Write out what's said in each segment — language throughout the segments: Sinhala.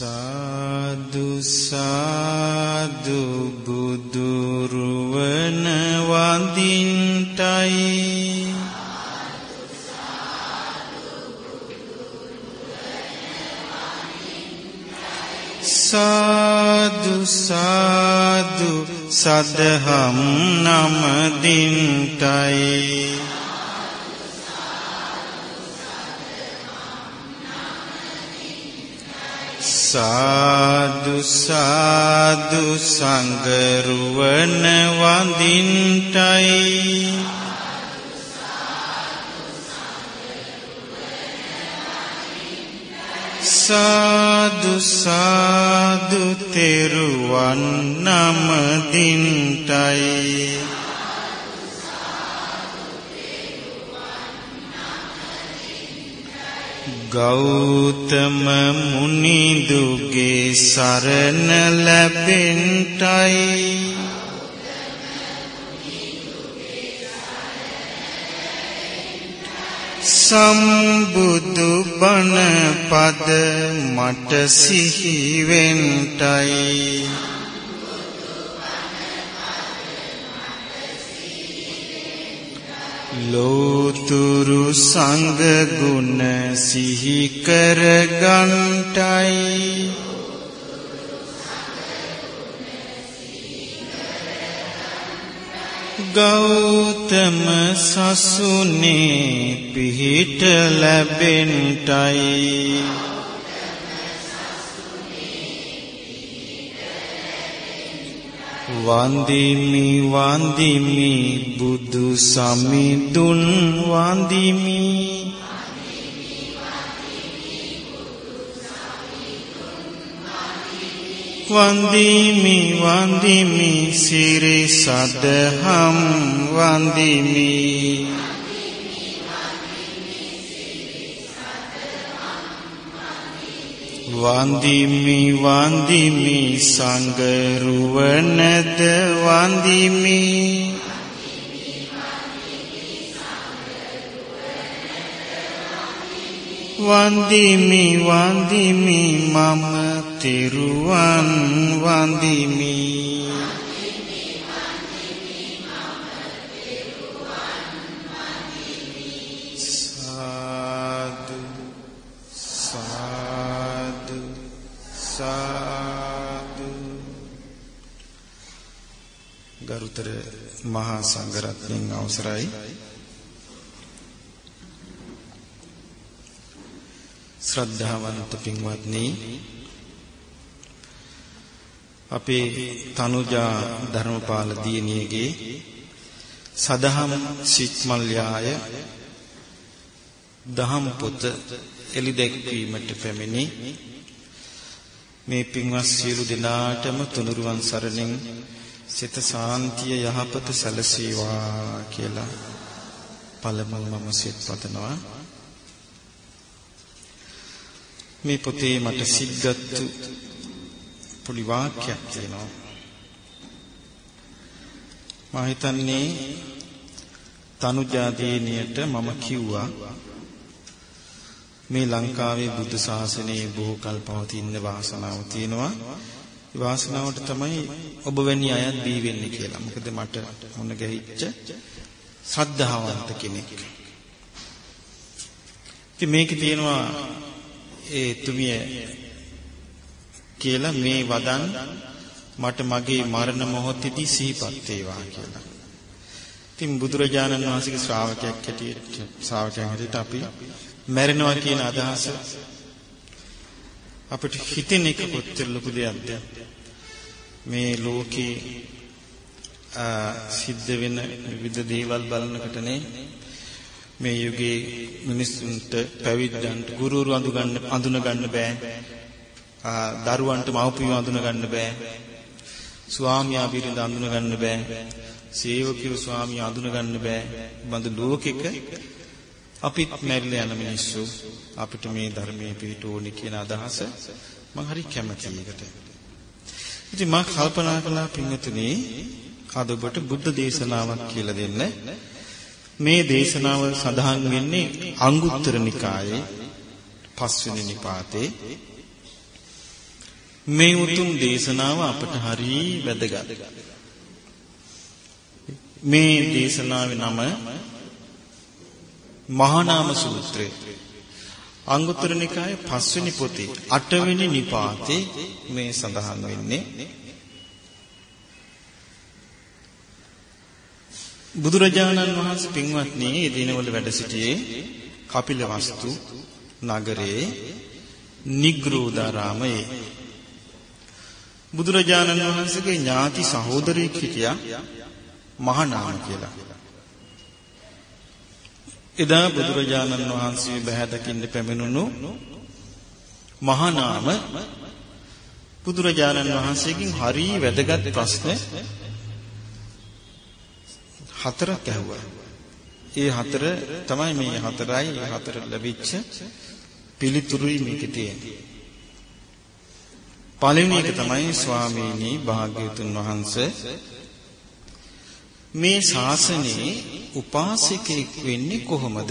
සාදු සාදු බුදුරුවන වඳින්ටයි. සාදු සාදු සදහම් නමදින්ටයි සාදු සාදු සංගරුවන වඳින්ටයි. සාදු සාදු තෙරුවන් නමදින්ටයි ගෞතම මුනිදුගේ සරණ ලැබෙන්ටයි. සම්බුදු බණ පද මට සිහි වෙන්ටයි. ලෝතුරු සංඝ ගුණ සිහි කර ගන්ටයි ගෞතම සසුනේ පිහිට ලැබෙන්ටයි වන්දිමි වන්දිමි බුදු සමිඳුන් වන්දිමි. වන්දිමි වන්දිමි සිරි සදහම් වන්දිමි. වන්දිමි වන්දිමි සංගරුවනද වන්දිමි. වන්දිමි වන්දිමි මම තෙරුවන් වන්දිමි. ගරුතර මහා සංඝරත්නයන් අවසරයි. ශ්‍රද්ධාවන්ත පින්වත්නි අපේ තනුජා ධර්මපාල දියණියගේ සදහම් සිත්මල්යාය දහම් පොත එළිදැක්වීමට පැමිණි මේ පින්වත් සියලු දෙනාටම තුනුරුවන් සරණින් සිත සාන්තිය යහපත සැලසේවා කියලා පළමුව මම සිත පතනවා. මේ පොතේ මට සිද්ගත්තු පොඩි වාක්‍යයක් තියෙනවා. මම හිතන්නේ තනුජාදීනියට මම කිව්වා මේ ලංකාවේ බුද්ධ ශාසනයේ බොහෝ කල් පවතින වාසනාව තියෙනවා. වාසනාවට තමයි ඔබ වැනි අයත් දී වෙන්නේ කියලා. මොකද මට මොන ගැහිච්ච ශ්‍රද්ධාවන්ත කෙනෙක්. ඉතින් මේකේ තියෙනවා ඒ තුමිය කියලා මේ වදන් මට මගේ මරණ මොහොතේදී සිහිපත් වේවා කියලා. ඉතින් බුදුරජාණන් වහන්සේගේ ශ්‍රාවකයෙක් හැටියට ශ්‍රාවකයන් හැටියට අපි මැරෙනවා කියන අදහස අපිට හිතෙන එක කොච්චර ලොකු දෙයක්ද මේ ලෝකේ සිද්ධ වෙන විවිධ දේවල් බලනකොටනේ මේ යුගයේ මිනිස්සුන්ට පැවිද්දන්ට ගුරුවරු අඳුගන්න අඳුන ගන්න බෑ. දරුවන්ට මව්පියෝ අඳුන ගන්න බෑ. ස්වාමියා බිරිඳ අඳුන ගන්න බෑ. සේවකයෝ ස්වාමියා අඳුන ගන්න බෑ. බඳු ලෝකෙක අපිත් මැරිලා යන මිනිස්සු අපිට මේ ධර්මයේ පිට ඕනි කියන අදහස මම හරි කැමතියි ඒකට. ඉතින් මම කල්පනා කළා පින්වතුනි අද ඔබට බුද්ධ දේශනාවක් කියලා දෙන්න. මේ දේශනාව සඳහන් වෙන්නේ අංගුත්තර නිකායේ පස්වෙනි නිපාතේ මේ උතුම් දේශනාව අපට හරි වැදගත්. මේ දේශනාවේ නම මහා නාම සූත්‍රය. අංගුත්තර නිකායේ පස්වෙනි පොතේ අටවෙනි නිපාතේ මේ සඳහන් වෙන්නේ බුදුරජාණන් වහන්සේ පින්වත්නි මේ දිනවල වැඩ සිටියේ කපිලවස්තු නගරයේ නිග්‍රෝධාරාමයේ බුදුරජාණන් වහන්සේගේ ඥාති සහෝදරයෙක් හිටියා මහානාම කියලා. එදා බුදුරජාණන් වහන්සේ බහැ දකින්න පැමිණුණු මහානාම බුදුරජාණන් වහන්සේගෙන් හරි වැදගත් ප්‍රශ්න හතරක් ඇහුවා. ඒ හතර තමයි මේ හතරයි හතර ලැබිච්ච පිළිතුරුයි මේකේ තියෙන්නේ. පළවෙනි එක තමයි ස්වාමීනි භාග්‍යවතුන් වහන්සේ මේ ශාසනයේ උපාසකෙක් වෙන්නේ කොහොමද?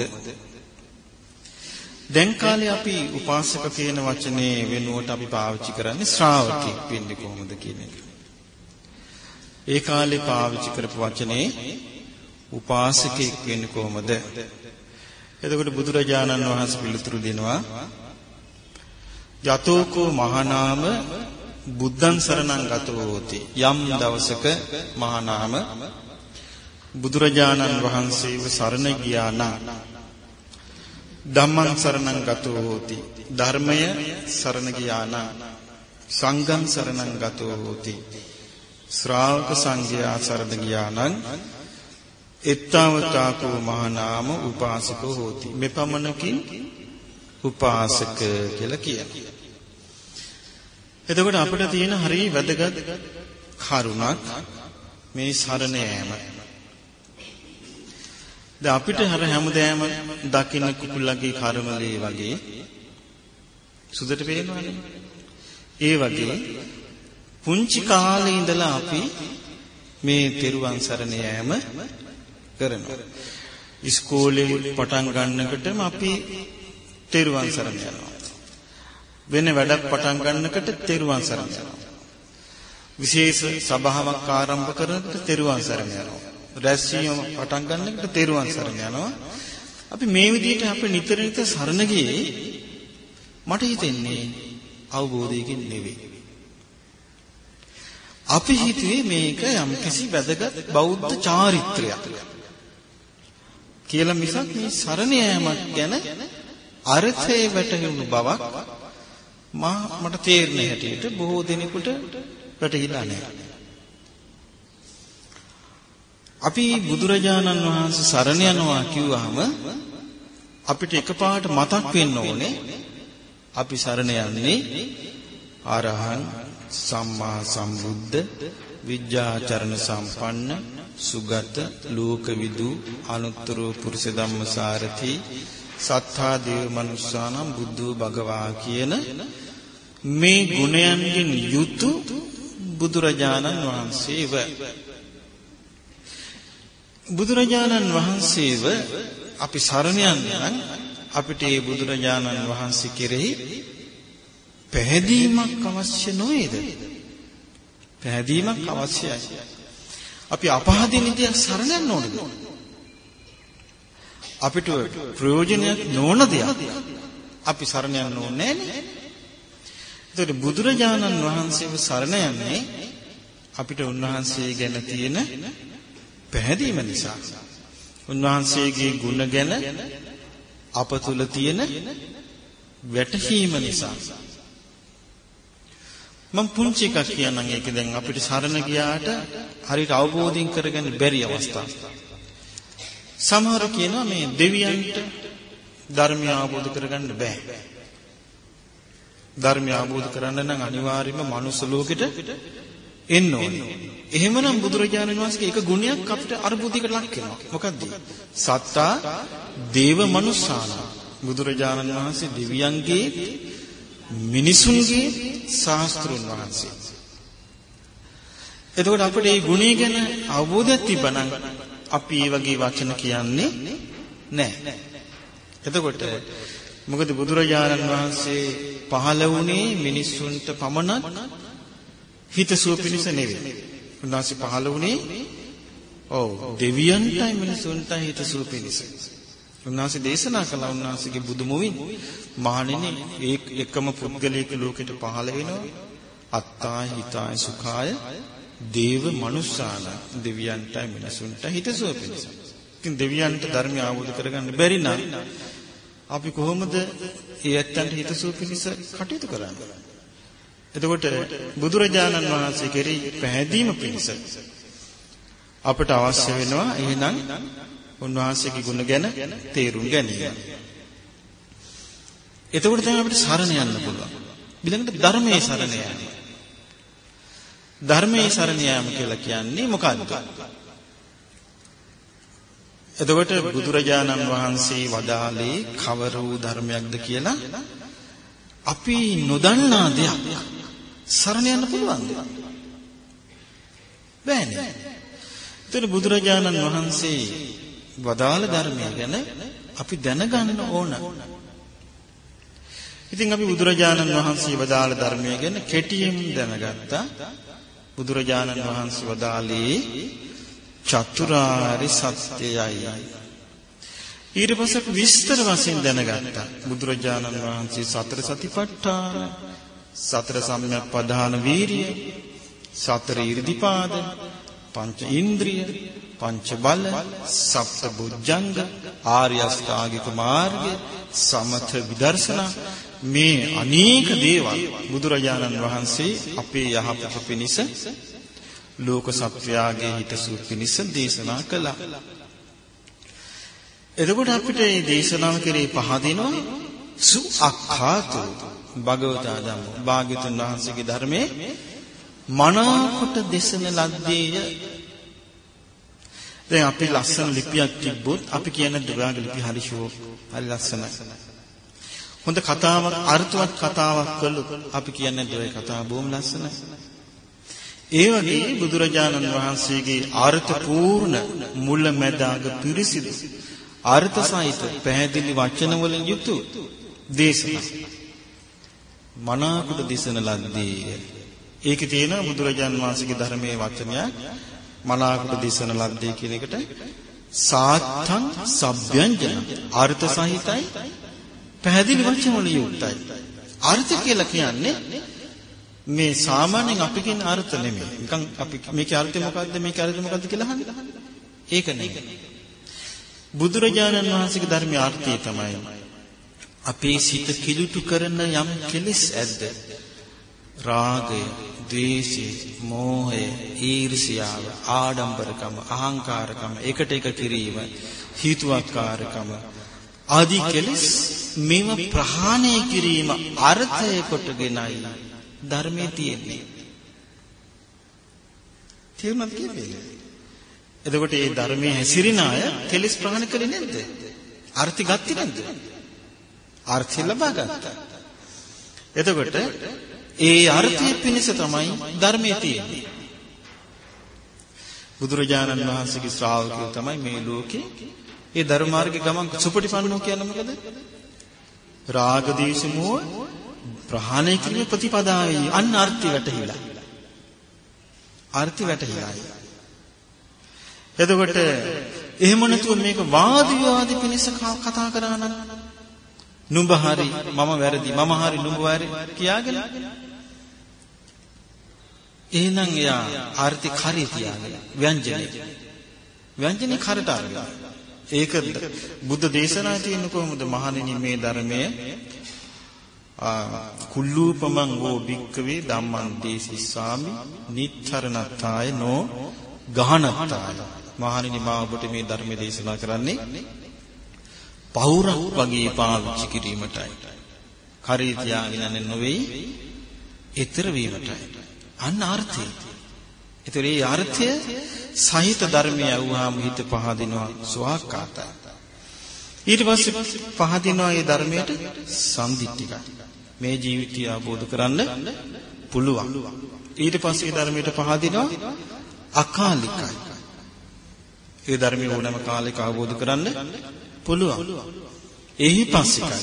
දැන් කාලේ අපි උපාසක කියන වචනේ වෙනුවට අපි පාවිච්චි කරන්නේ ශ්‍රාවකෙක් වෙන්නේ කොහොමද කියන එක. ඒ කාලේ පාවිච්චි කරපු වචනේ උපාසකෙක් වෙන්නේ කොහොමද? එතකොට බුදුරජාණන් වහන්සේ පිළිතුරු දෙනවා යතෝකෝ මහානාම බුද්ධං සරණං ගතෝති යම් දවසක මහානාම බුදුරජාණන් වහන්සේව සරණ ගියා නම් ධම්මං සරණං ගතෝ හෝති. ධර්මය සරණ ගියා නම් සංඝං සරණං ගතෝ හෝති. ශ්‍රාවක සංඝයා සරණ ගියා නම් එත්තවතාකෝ මහානාම උපාසකෝ හෝති. මෙපමණකින් උපාසක කියලා කියනවා. එතකොට අපිට තියෙන හරිය වැදගත් කරුණක් මේ සරණ යෑම. දැන් අපිට හර හැමදෑම දකින්න කුකුල්ලගේ කර්මලේ වගේ සුදට පේනවනේ. ඒ වගේ පුංචි කාලේ ඉඳලා අපි මේ තෙරුවන් සරණ යෑම කරනවා. ඉස්කෝලේ පටන් ගන්නකොටම අපි තෙරුවන් සරණ යනවා. වෙන වැඩක් පටන් ගන්නකොට තෙරුවන් සරණ යනවා. විශේෂ සභාවක් ආරම්භ කරනකොට තෙරුවන් සරණ යනවා. රැස්වීම පටන් ගන්නකොට තෙරුවන් සරණ යනවා. අපි මේ විදිහට අපි නිතර නිතර සරණ ගියේ මට හිතෙන්නේ අවබෝධයකින් නෙවෙයි. අපි හිතුවේ මේක යම්කිසි වැදගත් බෞද්ධ චාරිත්‍රයක් කියලා මිසක් මේ සරණ යාමක් ගැන අර්ථය වැටහුණු බවක් මා මට තේරෙන හැටියට බොහෝ දෙනෙකුට වැටහිලා නැහැ. අපි බුදුරජාණන් වහන්සේ සරණ යනවා කිව්වහම අපිට එකපාරට මතක් වෙන්න ඕනේ. අපි සරණ යන්නේ ආරහං සම්මා සම්බුද්ධ විද්‍යාචරණ සම්පන්න සුගත ලෝකවිදු අනුත්තර පුරුෂ ධම්මසාරති සත්තා දේව මනුස්සානම් බුද්ධෝ භගවා කියන මේ ගුණයන්ගෙන් යුතු බුදුරජාණන් වහන්සේව. බුදුරජාණන් වහන්සේව අපි සරණ යන්න අපිට මේ බුදුරජාණන් වහන්සේ කෙරෙහි පැහැදීමක් අවශ්‍ය නොවේද? පැහැදීමක් අවශ්‍යයි. අපි අපහදින දෙයක් සරණ යන්න ඕනද? අපිට ප්‍රයෝජනයක් නොවන දෙයක් අපි සරණ යන්න ඕනේ නෑනේ. ඒතකොට බුදුරජාණන් වහන්සේව සරණ යන්නේ අපිට උන්වහන්සේ ගැන තියෙන පැහැදීම නිසා උන්වහන්සේගේ ගුණ ගැන අප තුල තියෙන වැටහීම නිසා මම පුංචි එකක් කියන්නම් ඒක දැන් අපිට සරණ ගියාට හරියට අවබෝධින් කරගන්න බැරි අවස්ථා. සමහර කියනවා මේ දෙවියන්ට ධර්මය අවබෝධ කරගන්න බෑ. ධර්මය අවබෝධ කරන්න නම් අනිවාර්යයෙන්ම මනුස්ස ලෝකෙට එන්න ඕනේ. එහෙමනම් බුදුරජාණන් වහන්සේගේ එක ගුණයක් අපිට අරුබුදිකට ලක් වෙනවා. මොකද්ද? සත්තා දේව මනුස්සාන. බුදුරජාණන් වහන්සේ දෙවියන්ගේ මිනිසුන්ගේ ශාස්ත්‍රුන් වහන්සේ. එතකොට අපිට මේ ගුණය ගැන අවබෝධයක් තිබ්බනම් අපි මේ වගේ වචන කියන්නේ නැහැ. එතකොට මොකද බුදුරජාණන් වහන්සේ පහළ වුණේ මිනිස්සුන්ට පමණක් හිතසුව පිණිස නෙවෙයි. උන්වහන්සේ පහළ වුණේ ඔව් දෙවියන්ටයි මිනිසුන්ටයි හිතසුව පිණිස. උන්වහන්සේ දේශනා කළ උන්වහන්සේගේ බුදු මුවින් මහණෙනි ඒ එකම පුද්ගලයෙක් ලෝකෙට පහළ වෙනවා අත්තාය හිතාය සුඛාය දේව මනුස්සාන දෙවියන්ටයි මිනිසුන්ටයි හිතසුව පිණිස. ඉතින් දෙවියන්ට ධර්මය අවබෝධ කරගන්න බැරි නම් අපි කොහොමද ඒ ඇත්තන්ට හිතසුව පිණිස කටයුතු කරන්නේ? එතකොට බුදුරජාණන් වහන්සේ කෙරෙහි පැහැදීම පිණිස අපට අවශ්‍ය වෙනවා එහෙනම් උන්වහන්සේගේ ගුණ ගැන තේරුම් ගැනීම. එතකොට තමයි අපිට සරණ යන්න පුළුවන්. ඊළඟට ධර්මයේ සරණ යන්න. ධර්මයේ සරණ යාම කියලා කියන්නේ මොකක්ද? එතකොට බුදුරජාණන් වහන්සේ වදාළේ කවර වූ ධර්මයක්ද කියලා අපි නොදන්නා දෙයක් සරණ යන්න පුළුවන්ද? බෑනේ. ඒතර බුදුරජාණන් වහන්සේ වදාළ ධර්මය ගැන අපි දැනගන්න ඕන. ඉතින් අපි බුදුරජාණන් වහන්සේ වදාළ ධර්මය ගැන කෙටියෙන් දැනගත්තා. බුදුරජාණන් වහන්සේ වදාළේ චතුරාර්ය සත්‍යයයි. ඊට පස්සේ විස්තර වශයෙන් දැනගත්තා. බුදුරජාණන් වහන්සේ සතර සතිපට්ඨාන සතර සම්‍යක් ප්‍රධාන වීරිය සතර 이르දිපාද පංච ඉන්ද්‍රිය පංච බල සප්ත බුද්ධංග ආර්ය අෂ්ටාංගික මාර්ගය සමථ විදර්ශනා මේ අනේක දේවල් බුදුරජාණන් වහන්සේ අපේ යහපත පිණිස ලෝක සත්වයාගේ හිතසුව පිණිස දේශනා කළා. එතකොට අපිට මේ දේශනාව කෙරේ පහදිනවා සු අක්ඛාතෝ භගවතා ධම්මෝ. භාග්‍යතුන් වහන්සේගේ ධර්මයේ මනාකොට දේශන ලද්දේය. දැන් අපි ලස්සන ලිපියක් තිබ්බොත් අපි කියන දුරාග ලිපි හරි ෂෝ හරි ලස්සනයි. හොඳ කතාවක් අර්ථවත් කතාවක් කළොත් අපි කියන්නේ දුරේ කතාව බොහොම ලස්සනයි. ඒ වගේ බුදුරජාණන් වහන්සේගේ අර්ථ පූර්ණ මුල මැද අග පිරිසිදු අර්ථ සහිත පැහැදිලි වචන වලින් යුතු දේශනා. මනාකොට දිසන ලද්දේ. ඒකේ තියෙන බුදුරජාන් වහන්සේගේ ධර්මයේ වචනයක් මනාකොට දිසන ලද්දේ කියන එකට සාත්තං සබ්යංජන අර්ථ සහිතයි පැහැදිලි වචන වලින් යුක්තයි. අර්ථ කියලා කියන්නේ මේ සාමාන්‍යයෙන් අපි කියන අර්ථ නෙමෙයි. නිකන් අපි මේකේ අර්ථය මොකද්ද මේකේ අර්ථය මොකද්ද කියලා අහන්නේ. ඒක නෙමෙයි. බුදුරජාණන් වහන්සේගේ ධර්මයේ අර්ථය තමයි අපේ සිත කිලුටු කරන යම් කෙලෙස් ඇද්ද? රාගය ද්වේෂය මෝහය ඊර්ෂියාව ආඩම්බරකම අහංකාරකම එකට එක කිරීම හීතුවක්කාරකම. ආදී කෙලෙස් මේව ප්‍රහාණය කිරීම අර්ථය කොටගෙනයි ධර්මයේ තියෙන්නේ. තේරුණාද කියන්නේ? එතකොට මේ ධර්මයේ හැසිරෙන අය කෙලෙස් ප්‍රහාණය කළේ නැද්ද? අර්ථي ගත්තේ නැද්ද? අර්ථය ලබා ගත්තා. එතකොට ඒ අර්ථය පිණිස තමයි ධර්මයේ තියෙන්නේ. බුදුරජාණන් වහන්සේගේ ශ්‍රාවකයෝ තමයි මේ ලෝකේ ඒ ධර්ම මාර්ගේ ගමන් සුපටිපන්නෝ කියන්නේ මොකද? රාග දේශ මොහ ප්‍රහාණය කිරීමේ ප්‍රතිපදාවයි අන්න අර්ථය වැටහිලා. අර්ථය වැටහිලායි. එතකොට එහෙම නැතුව මේක වාද විවාද පිණිස කතා කරා නම් නුඹ හරි මම වැරදි මම හරි නුඹ වැරදි කියාගෙන? එහෙනම් එයා ආර්ථික හරිය තියාගෙන ව්‍යංජනේ ව්‍යංජනේ කරට අරගෙන ඒක බුද්ධ දේශනා තියෙන කොහොමද? මහණෙනි මේ ධර්මය කුල්ලූපමං වූ භික්කවේ ධම්මං දේසිස්සාමි නිච්චරණත්තාය නෝ ගහනත්තාය. මහණෙනි මා ඔබට මේ ධර්ම දේශනා කරන්නේ පවුරක් වගේ පාවිච්චි කිරීමටයි. කරේ තියාගෙන යන්නේ නොවේයි. ඊතර වීමටයි. අන්න අර්ථය. ඒතර මේ අර්ථය සහිත ධර්මය අහුවාම හිත පහදිනවා සුවාකාතයි. ඊට පස්සේ පහදිනවා මේ ධර්මයට සම්දිත්තිකයි. මේ ජීවිතය අවබෝධ කරන්න පුළුවන්. ඊට පස්සේ ධර්මයට පහදිනවා අකාලිකයි. ඒ ධර්මය ඕනෑම කාලයක අවබෝධ කරන්න පුළුවන්. එහි පස්සිකයි.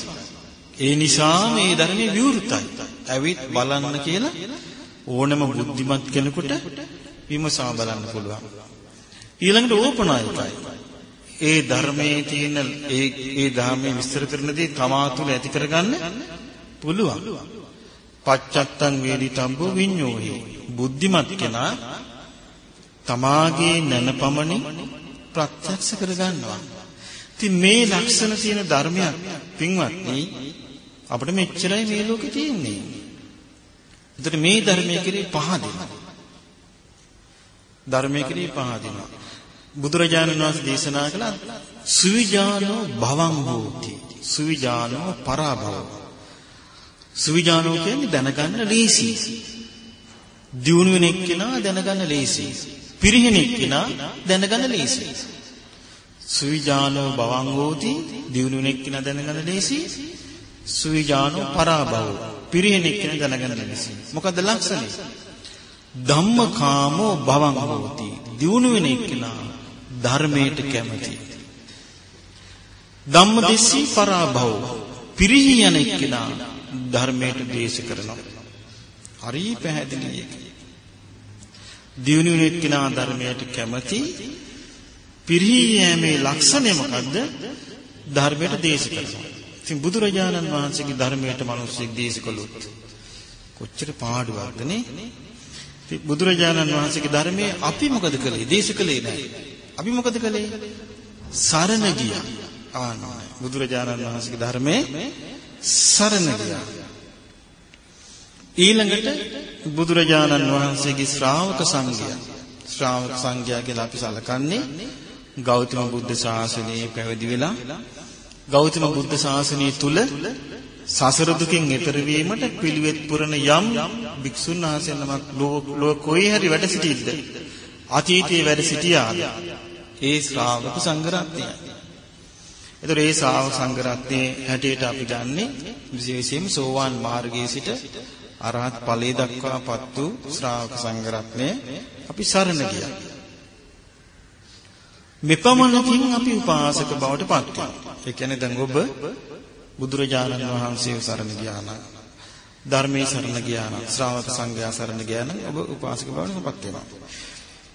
ඒ නිසා මේ ධර්මයේ විවෘතයි. ඇවිත් බලන්න කියලා ඕනම බුද්ධිමත් කෙනෙකුට විමසා බලන්න පුළුවන්. ඊළඟට ඕපනායකයි. ඒ ධර්මයේ තියෙන ඒ ඒ ධර්මයේ විස්තර කරන දේ තමා තුළ ඇති කරගන්න පුළුවන්. පච්චත්තං වේදිතම්බෝ විඤ්ඤෝහි. බුද්ධිමත් කෙනා තමාගේ නැනපමණින් ප්‍රත්‍යක්ෂ කරගන්නවා. ඉතින් මේ ලක්ෂණ තියෙන ධර්මයක් පින්වත්නි අපිට මෙච්චරයි මේ ලෝකේ තියෙන්නේ. එතකොට මේ ධර්මයේ කෙරේ පහදිනවා. ධර්මයේ කෙරේ පහදිනවා. බුදුරජාණන් වහන්සේ දේශනා කළා සුවිජානෝ භවං හෝති. සුවිජානෝ පරාභව. සුවිජානෝ කියන්නේ දැනගන්න ලීසි. දියුණු වෙන එක්කෙනා දැනගන්න ලීසි. පිරිහෙන එක්කෙනා දැනගන්න ලීසි. සුවිජානෝ භවං හෝති දියුණු වෙන එක්කෙනා දැනගන්න ලීසි. සුවිජානෝ පරාභව. පිරිහෙන එක්කෙනා දැනගන්න ලීසි. මොකද ලක්ෂණය? ධම්මකාමෝ භවං හෝති දියුණු වෙන එක්කෙනා ධර්මයට කැමති. ධම්මදෙස්සී පරාභව පිරිහි යන එක්කෙනා ධර්මයට දේශ කරනවා. හරි පැහැදිලි එක. දියුණු වෙන එක්කෙනා ධර්මයට කැමති පිරිහි යෑමේ ලක්ෂණය මොකද්ද? ධර්මයට දේශ කරනවා. ඉතින් බුදුරජාණන් වහන්සේගේ ධර්මයට මිනිස්සෙක් දේශ කළොත් කොච්චර පාඩුවක්ද නේ? බුදුරජාණන් වහන්සේගේ ධර්මයේ අපි මොකද කළේ? දේශ කළේ නැහැ. අපි මොකද කළේ? සරණ ගියා. ආනයි. බුදුරජාණන් වහන්සේගේ ධර්මයේ සරණ ගියා. ඊළඟට බුදුරජාණන් වහන්සේගේ ශ්‍රාවක සංඝයා ශ්‍රාවක සංඝයා කියලා අපි සලකන්නේ ගෞතම බුද්ධ ශාසනයේ පැවිදි වෙලා ගෞතම බුද්ධ ශාසනය තුල සසර දුකින් එතර වීමට පිළිවෙත් පුරන යම් භික්ෂුන් වහන්සේ නමක් ලෝක කොයි හරි වැඩ සිටිද්ද අතීතයේ වැඩ සිටියාද ඒ ශ්‍රාවක සංඝරත්නයයි. ඒතර ඒ ශ්‍රාවක සංඝරත්නයේ හැටියට අපි ගන්නෙ විශේෂයෙන්ම සෝවාන් මාර්ගයේ සිට අරහත් ඵලයේ දක්වාපත් වූ ශ්‍රාවක සංඝරත්නය අපි සරණ ගියා. මෙපමණකින් අපි උපාසක බවට පත් වෙනවා. ඒ කියන්නේ දැන් ඔබ බුදුරජාණන් වහන්සේව සරණ ගියා නම් ධර්මයේ සරණ ගියා නම් ශ්‍රාවක සංඝයා සරණ ගියා නම් ඔබ උපාසක බවට පත් වෙනවා.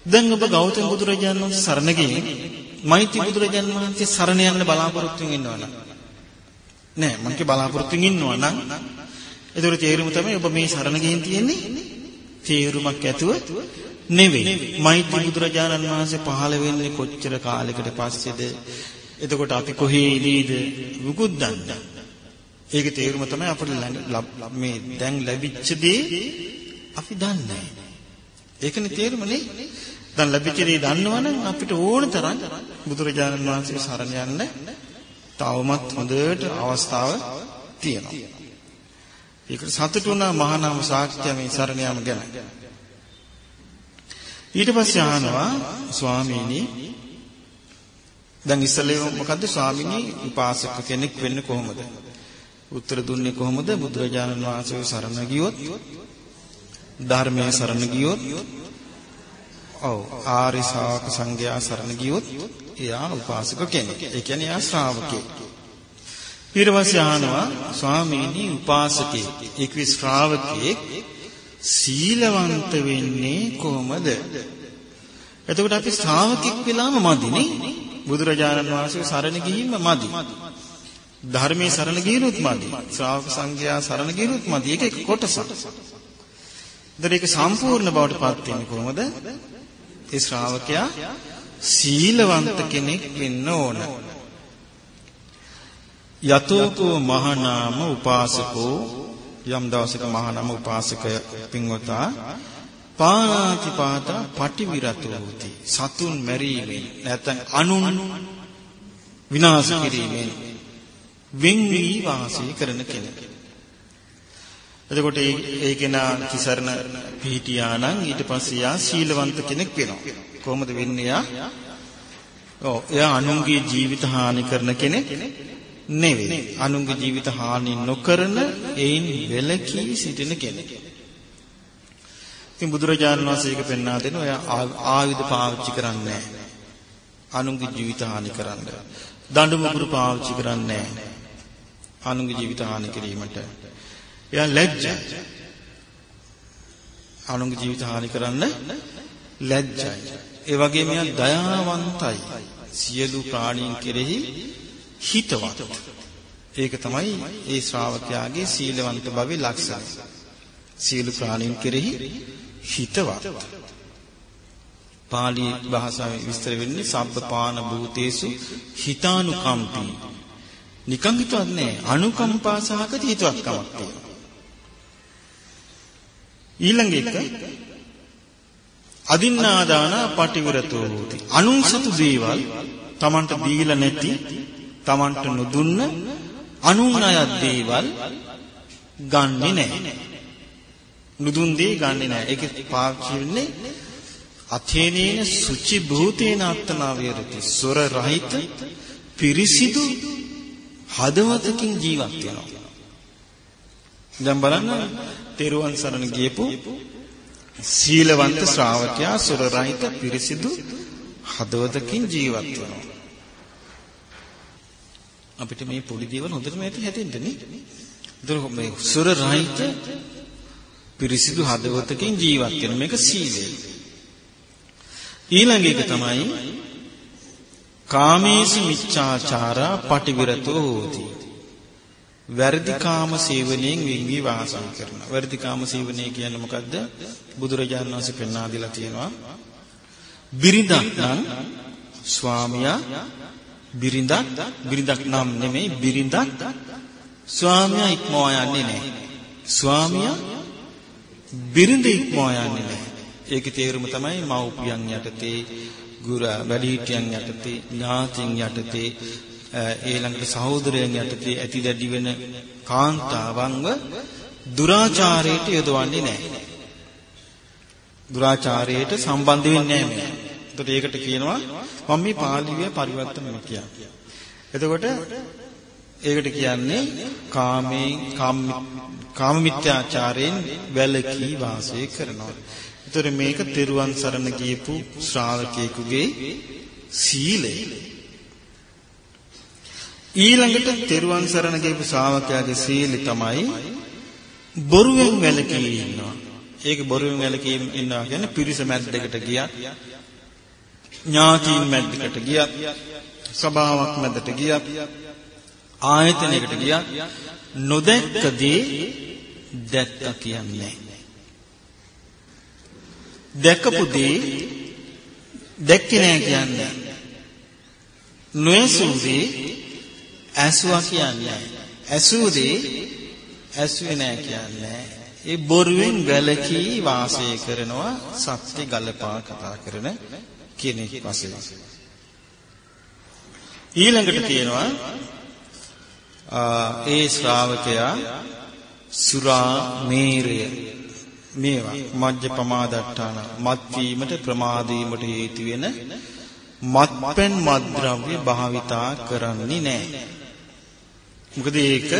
දැන් ඔබ ගෞතම බුදුරජාණන් වහන්සේ සරණ ගිහින් මෛත්‍රී බුදුරජාණන් වහන්සේ සරණ යන්න බලාපොරොත්තු වෙමින් ඉන්නවනම් නෑ මම කිය බලාපොරොත්තු වෙමින් ඉන්නවා නම් ඒතර තේරුම තමයි ඔබ මේ සරණ ගිහින් තියෙන්නේ තේරුමක් ඇතුව නෙවෙයි. මෛත්‍රී බුදුරජාණන් වහන්සේ පහළ වෙන්නේ කොච්චර කාලයකට පස්සේද? එතකොට අපි කොහේ ඉදීද? මුකුත් දන්නේ ඒක තේරුම තමයි අපිට මේ දැන් ලැබිච්ච දේ අපි දන්නේ. ඒකනේ තේරුම නේ දැන් ලැබිච්ච දේ දන්නවනම් අපිට ඕන තරම් බුදුරජාණන් වහන්සේ සරණ යන්න තවමත් හොඳට අවස්ථාව තියෙනවා. ඒකට සතුටු වුණා මහානාම සාක්‍ය මේ සරණ යාම ගැන. ඊට පස්සේ අහනවා ස්වාමීනි දැන් ඉස්සෙල්ලා මොකද්ද ස්වාමීනි උපාසක කෙනෙක් වෙන්නේ කොහොමද? උත්තර දුන්නේ කොහොමද? බුදුරජාණන් වහන්සේ සරණ ගියොත් ධර්මයේ සරණ ගියොත් ඔව් ආරි ශ්‍රාවක සංඝයා සරණ ගියොත් එයා උපාසක කෙනෙක්. ඒ කියන්නේ එයා ශ්‍රාවකෙක්. ඊට පස්සේ අහනවා ස්වාමීනි උපාසකේ එක්වි ශ්‍රාවකෙක් සීලවන්ත වෙන්නේ කොහොමද? එතකොට අපි ශ්‍රාවකෙක් වෙලාම මදිනේ. බුදුරජාණන් වහන්සේ සරණ ගිහින්ම මදි. ධර්මයේ සරණ ගියොත් මදි. ශ්‍රාවක සංඝයා සරණ ගියොත් මදි. ඒක එක කොටසක්. දැන් ඒක සම්පූර්ණ බවට පත් වෙන්නේ කොහොමද? ඒ ශ්‍රාවකයා සීලවන්ත කෙනෙක් වෙන්න ඕන. යතෝකෝ මහානාම උපාසකෝ යම් දවසක මහානාම උපාසකය පින්වතා පානාති පාත පටිවිරතෝති සතුන් මැරීමෙන් නැත්නම් අනුන් විනාශ කිරීමෙන් වෙන් වී වාසය කරන කෙනෙක්. එතකොට ඒ කෙනා කිසරණ පිහිටියා නම් ඊට පස්සේ යා සීලවන්ත කෙනෙක් වෙනවා. කොහොමද වෙන්නේ යා? ඔව් එයා අනුන්ගේ ජීවිත හානි කරන කෙනෙක් නෙවෙයි. අනුන්ගේ ජීවිත හානි නොකරන ඒන් වැළකී සිටින කෙනෙක්. ඉතින් බුදුරජාණන් වහන්සේ ඒක පෙන්වා දෙනවා එයා ආයුධ පාවිච්චි කරන්නේ නැහැ. අනුන්ගේ ජීවිත හානි කරන්න. දඬු මුගුරු පාවිච්චි කරන්නේ නැහැ. අනුන්ගේ ජීවිත හානි කිරීමට. එයා ලැජ්ජයි. අනුන්ගේ ජීවිත හානි කරන්න ලැජ්ජයි. ඒ වගේම එයා දයාවන්තයි. සියලු ප්‍රාණීන් කෙරෙහි හිතවත්. ඒක තමයි ඒ ශ්‍රාවකයාගේ සීලවන්ත භවයේ ලක්ෂණය. සියලු ප්‍රාණීන් කෙරෙහි හිතවත්. පාලි භාෂාවේ විස්තර වෙන්නේ සබ්බපාන භූතේසු හිතානුකම්පී. නිකන් හිතවත් නෑ අනුකම්පා සහගත හිතවත්කමක් තියෙනවා. ඊළඟ එක අදින්නාදාන පටිවිරතෝ හෝති. අනුන් සතු දේවල් Tamanට දීලා නැති Tamanට නොදුන්න අනුන් අයත් දේවල් ගන්නෙ නැහැ. නුදුන් දේ ගන්නෙ නැහැ. ඒක පාවිච්චි වෙන්නේ අථේනේන සුචි භූතේන අත්තනා වේරති. සොර රහිත පිරිසිදු හදවතකින් ජීවත් වෙනවා. දැන් බලන්න තෙරුවන් සරණ ගියපු සීලවන්ත ශ්‍රාවකයා සොර රහිත පිරිසිදු හදවතකින් ජීවත් වෙනවා. අපිට මේ පොඩි දේවල් හොඳටම ඇති හැදෙන්න නේ. ඒතර මේ සුර රහිත පිරිසිදු හදවතකින් ජීවත් වෙන මේක සීලය. ඊළඟ එක තමයි කාමේසු මිච්ඡාචාරා පටිවිරතෝ හෝති. වැරදි කාම සේවනයෙන් වෙන්වී වාසය කරනවා. වැරදි කාම සේවනය කියන්නේ මොකද්ද? බුදුරජාණන් වහන්සේ පෙන්වා දීලා තියෙනවා. බිරිඳක් නම් ස්වාමියා බිරිඳක් බිරිඳක් නම් නෙමෙයි බිරිඳක් ස්වාමියා ඉක්මවා යන්නේ නැහැ. ස්වාමියා බිරිඳ ඉක්මවා යන්නේ නැහැ. ඒකේ තේරුම තමයි මව්පියන් යටතේ ගුරු වැඩිහිටියන් යටතේ ඥාතින් යටතේ ඊළඟට සහෝදරයන් යටතේ ඇති දැඩි වෙන කාන්තාවන්ව දුරාචාරයට යොදවන්නේ නැහැ. දුරාචාරයට සම්බන්ධ වෙන්නේ නැහැ. එතකොට ඒකට කියනවා මම මේ පාලිය පරිවර්තන කියා. එතකොට ඒකට කියන්නේ කාමේ කාම මිත්‍යාචාරයෙන් වැළකී වාසය කරනවා. ඒතර මේක තෙරුවන් සරණ ගියපු ශ්‍රාවකයෙකුගේ සීලය. ඊළඟට තෙරුවන් සරණ ගියපු ශ්‍රාවකයාගේ සීලය තමයි බොරුවෙන් වැළකී ඉන්නවා. ඒක බොරුවෙන් වැළකී ඉන්නවා කියන්නේ පිරිස මැද්දකට ගියත් ඥාතීන් මැද්දකට ගියත් සභාවක් මැදට ගියත් ආයතනයකට ගියත් නොදැක්ක දේ දැක්ක කියන්නේ. දැකපු දේ දැක්කේ නෑ කියන්නේ. නොඇසූ දේ ඇසුවා කියන්නේ. ඇසූ දේ ඇසුවේ නෑ කියන්නේ. ඒ බොරුවෙන් වැළකී වාසය කරනවා සත්‍ය ගලපා කතා කරන කෙනෙක් වශයෙන්. ඊළඟට තියෙනවා ඒ ශ්‍රාවකයා සුරා මේරය මේවා මජ්ජ ප්‍රමාදට්ටාන මත් වීමට ප්‍රමාදීමට හේතු වෙන මත්පැන් මත්ද්‍රව්‍ය භාවිතා කරන්නේ නැහැ. මොකද ඒක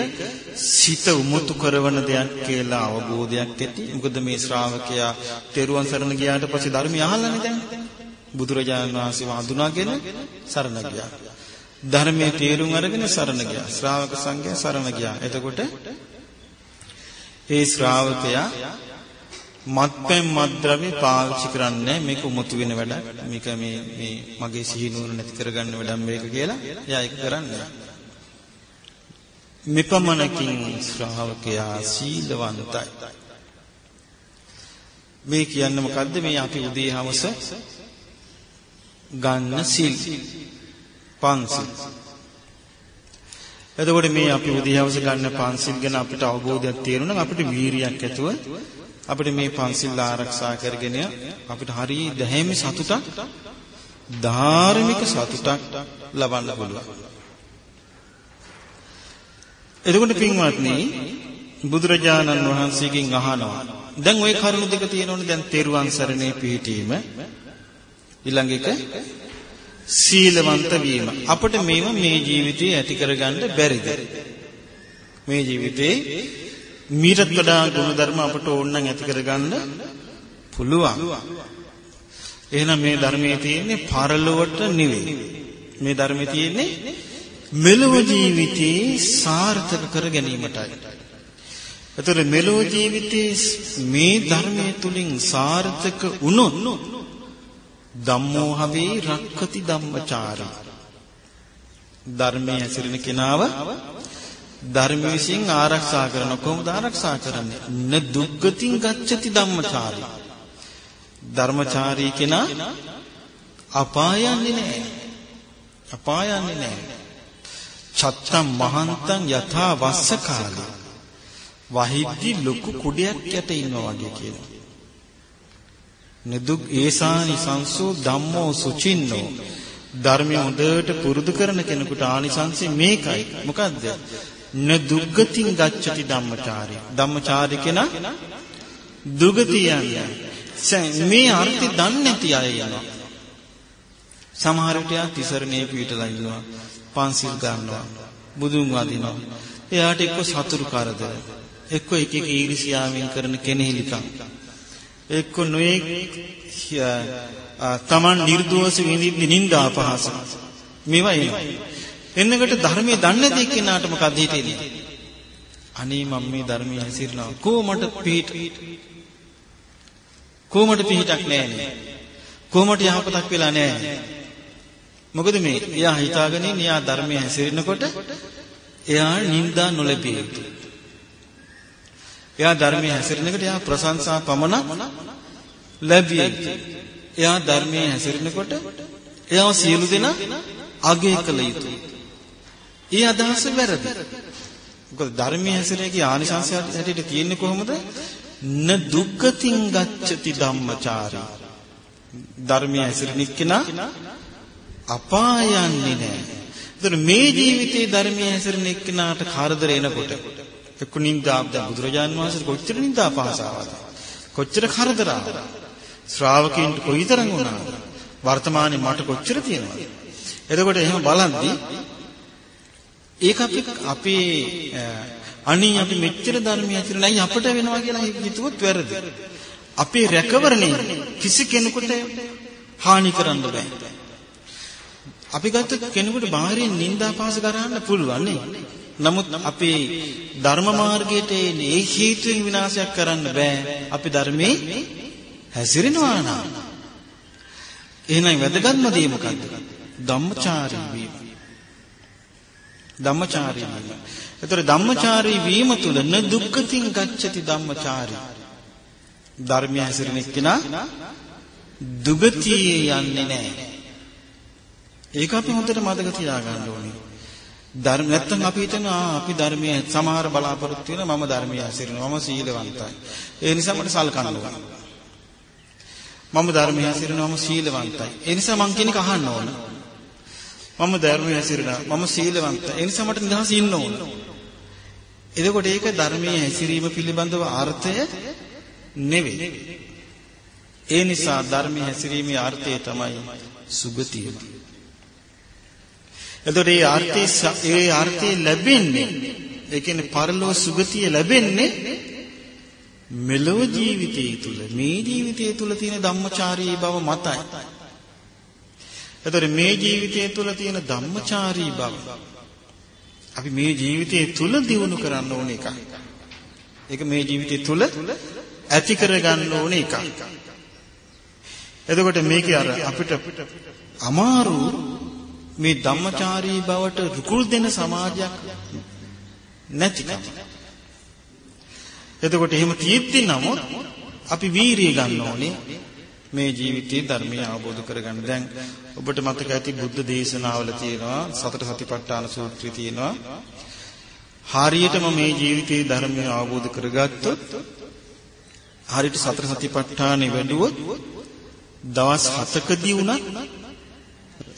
සිත උමුතු කරන දෙයක් කියලා අවබෝධයක් ඇති. මොකද මේ ශ්‍රාවකයා තෙරුවන් සරණ ගියාට පස්සේ ධර්මය අහලානේ දැන්. බුදුරජාණන් වහන්සේව හඳුනාගෙන සරණ ගියා. ධර්මයේ තේරුම් අරගෙන සරණ ගියා. ශ්‍රාවක සංඝයා සරණ ගියා. එතකොට ඒ ශ්‍රාවකයා මත්පැන් මත්ද්‍රව්‍ය පාවිච්චි කරන්නේ මේක උමතු වෙන වැඩක්. මේක මේ මේ මගේ සිහිනුවර නැති කරගන්න වැඩක් මේක කියලා එයා ඒක කරන්නේ. මෙපමණකින් ශ්‍රාවකයා සීලවන්තයි. මේ කියන්නේ මොකද්ද මේ අපි උදේ හවස ගන්න සිල්. පන්සිල්. එතකොට මේ අපි උදේවස ගන්න පන්සිල් ගැන අපිට අවබෝධයක් තියෙනවා අපිට වීරියක් ඇතුව අපිට මේ පන්සිල් ආරක්ෂා කරගෙන අපිට හරි දැහැමි සතුටක් ධාර්මික සතුටක් ලබන්න පුළුවන්. එතකොට පින්වත්නි බුදුරජාණන් වහන්සේගෙන් අහනවා දැන් ওই කරුණු දෙක තියෙනවනේ දැන් තෙරුවන් සරණේ පිහිටීම. ඊළඟ එක සීලවන්ත වීම. අපිට මේව මේ ජීවිතේ ඇති කරගන්න බැරිද? මේ ජීවිතේ මීටත් වඩා ගුණධර්ම අපට ඕන නම් ඇති කරගන්න පුළුවන්. එහෙනම් මේ ධර්මයේ තියෙන්නේ පරලොවට නෙවෙයි. මේ ධර්මයේ තියෙන්නේ මෙලොව ජීවිතේ සාර්ථක කර ගැනීමටයි. එතකොට මෙලොව ජීවිතේ මේ ධර්මයේ තුලින් සාර්ථක වුණොත් ධම්මෝ හවේ රක්ඛති ධම්මචාරී. ධර්මයේ හැසිරෙන කෙනාව ධර්ම විශ්ින් ආරක්ෂා කරන කොහොමද ආරක්ෂා කරන්නේ? න දුක්ගතින් ගච්ඡති ධම්මචාරී. ධර්මචාරී කෙනා අපායන්නේ නැහැ අපායන්නේ නැහැ චත්තම් මහන්තං යථා වස්ස කාලේ වහිද්දි ලොකු කුඩයක් යට ඉන්නවා වගේ කියනවා. නදුක් ඒසානි සංසෝ ධම්මෝ සුචින්නෝ. ධර්මය හොඳට පුරුදු කරන කෙනෙකුට ආනිසංසය මේකයි. මොකද්ද? න දුග්ගතින් ගච්ඡති ධම්මචාරී ධම්මචාරී කෙනා? දුගතිය යන්නේ. මේ අර්ථය දන්නේ නැති අය ඉන්නවා සමහර විට යා තිසරණේ පිටලා ඉන්නවා. පන්සිල් ගන්නවා. බුදුන් වදිනවා එයාට එක්ක සතුරු කරදර. එක්ක එක එක ඊර්ෂ්‍යාවෙන් කරන කෙනෙහිලිකම් එක්ක නොයේ තමන් නිර්දෝෂ විඳින්න නින්දා අපහාස. මේවා එනවා. එන්නකට ධර්මයේ දන්නේ නැති කෙනාට මොකද හිතෙන්නේ? අනේ මම මේ ධර්මයේ හැසිරෙනවා. කොහොමද පිට කොහොමද පිටක් නැහැ කොහොමද යහපතක් වෙලා නැහැ මොකද මේ? එයා හිතාගෙන ඉන්නේ එයා ධර්මයේ හැසිරෙනකොට එයා නිന്ദා නොලැබිය යුතුයි. එයා ධර්මයේ හැසිරෙනකොට එයා ප්‍රශංසා පමණක් ලැබිය යුතුයි. එයා ධර්මයේ හැසිරෙනකොට එයා සියලු දෙනා අගය කළ යුතුයි. ඒ අදහස වැරදි. මොකද ධර්මයේ හැසිරෙකේ ආනිසංසය හැටියට තියෙන්නේ කොහොමද? න දුක්ඛතින් ගච්ඡති ධම්මචාරී. ධර්මයේ හැසිරෙන කෙනා අපායන්නේ නැහැ. ඒතර මේ ජීවිතේ ධර්මයේ හැසිරෙන එක්කනාට කරදර එනකොට එක්ක නින්දා දැන් බුදුරජාන් වහන්සේ කොච්චර නින්දා පහසාවද? කොච්චර කරදර ආවද? ශ්‍රාවකයන්ට කොයිතරම් වුණාද? වර්තමානයේ මට කොච්චර තියෙනවද? එතකොට එහෙම බලද්දී ඒක අපි අපේ අනී අපි මෙච්චර ධර්මයේ ඇතිරෙනයි අපිට වෙනවා කියලා හිතුවොත් වැරදි. අපේ රැකවරණය කිසි කෙනෙකුට හානි කරන්න බෑ. අපි ගත්ත කෙනෙකුට බාහිරින් නිന്ദා පාස කරන්න පුළුවන් නමුත් අපේ ධර්ම මාර්ගයට ඒ හේතුවෙන් විනාශයක් කරන්න බෑ. අපි ධර්මයේ හැසිරෙනවා නම්. එහෙනම් වැදගත්ම දේ මොකද්ද? ධම්මචාරී වීම. ධම්මචාරී වීම. ඒතර ධම්මචාරී වීම තුල න දුක්ඛතින් ගච්ඡති ධම්මචාරී. ධර්මය හැසිරෙන එක්කෙනා දුගතිය යන්නේ නැහැ. ඒක අපි හොඳට මතක තියාගන්න ඕනේ. ධර්ම නැත්තම් අපි හිතනවා අපි ධර්මයේ සමහර බලාපොරොත්තු වෙනවා මම ධර්මයේ හැසිරෙනවා මම සීලවන්තයි. ඒ නිසා මට සල්කන්න ඕන. මම ධර්මයේ හැසිරෙනවා මම සීලවන්තයි. ඒ නිසා මං කෙනෙක් අහන්න ඕන. මම ධර්මයේ හැසිරෙනවා මම සීලවන්තයි. ඒ නිසා මට නිදහස ඉන්න ඕන. එතකොට ඒක ධර්මයේ හැසිරීම පිළිබඳව අර්ථය නෙවෙයි. ඒ නිසා ධර්මයේ හැසිරීමේ අර්ථය තමයි සුගතිය. එතකොට මේ අර්ථය ඒ අර්ථය ලැබෙන්නේ ඒ කියන්නේ පරලෝ සුගතිය ලැබෙන්නේ මෙලොව ජීවිතය තුල මේ ජීවිතය තුල තියෙන ධම්මචාරී බව මතයි. එතකොට මේ ජීවිතය තුල තියෙන ධම්මචාරී බව අපි මේ ජීවිතය තුල දිනු කරන්න ඕන එකක්. ඒක මේ ජීවිතය තුල ඇති කරගන්න ඕන එකක්. එතකොට මේකේ අර අපිට අමාරු මේ ධම්මචාරී බවට රුකුල් දෙන සමාජයක් නැතිකම. එතකොට එහෙම තියෙද්දි නමුත් අපි වීරිය ගන්න ඕනේ මේ ජීවිතයේ ධර්මය අවබෝධ කරගන්න. දැන් ඔබට මතක ඇති බුද්ධ දේශනාවල තියෙනවා සතර සතිපට්ඨාන සූත්‍රය තියෙනවා. හරියටම මේ ජීවිතයේ ධර්මය අවබෝධ කරගත්තොත් හරියට සතර සතිපට්ඨානෙ වැඩුවොත් දවස් 7කදී වුණත්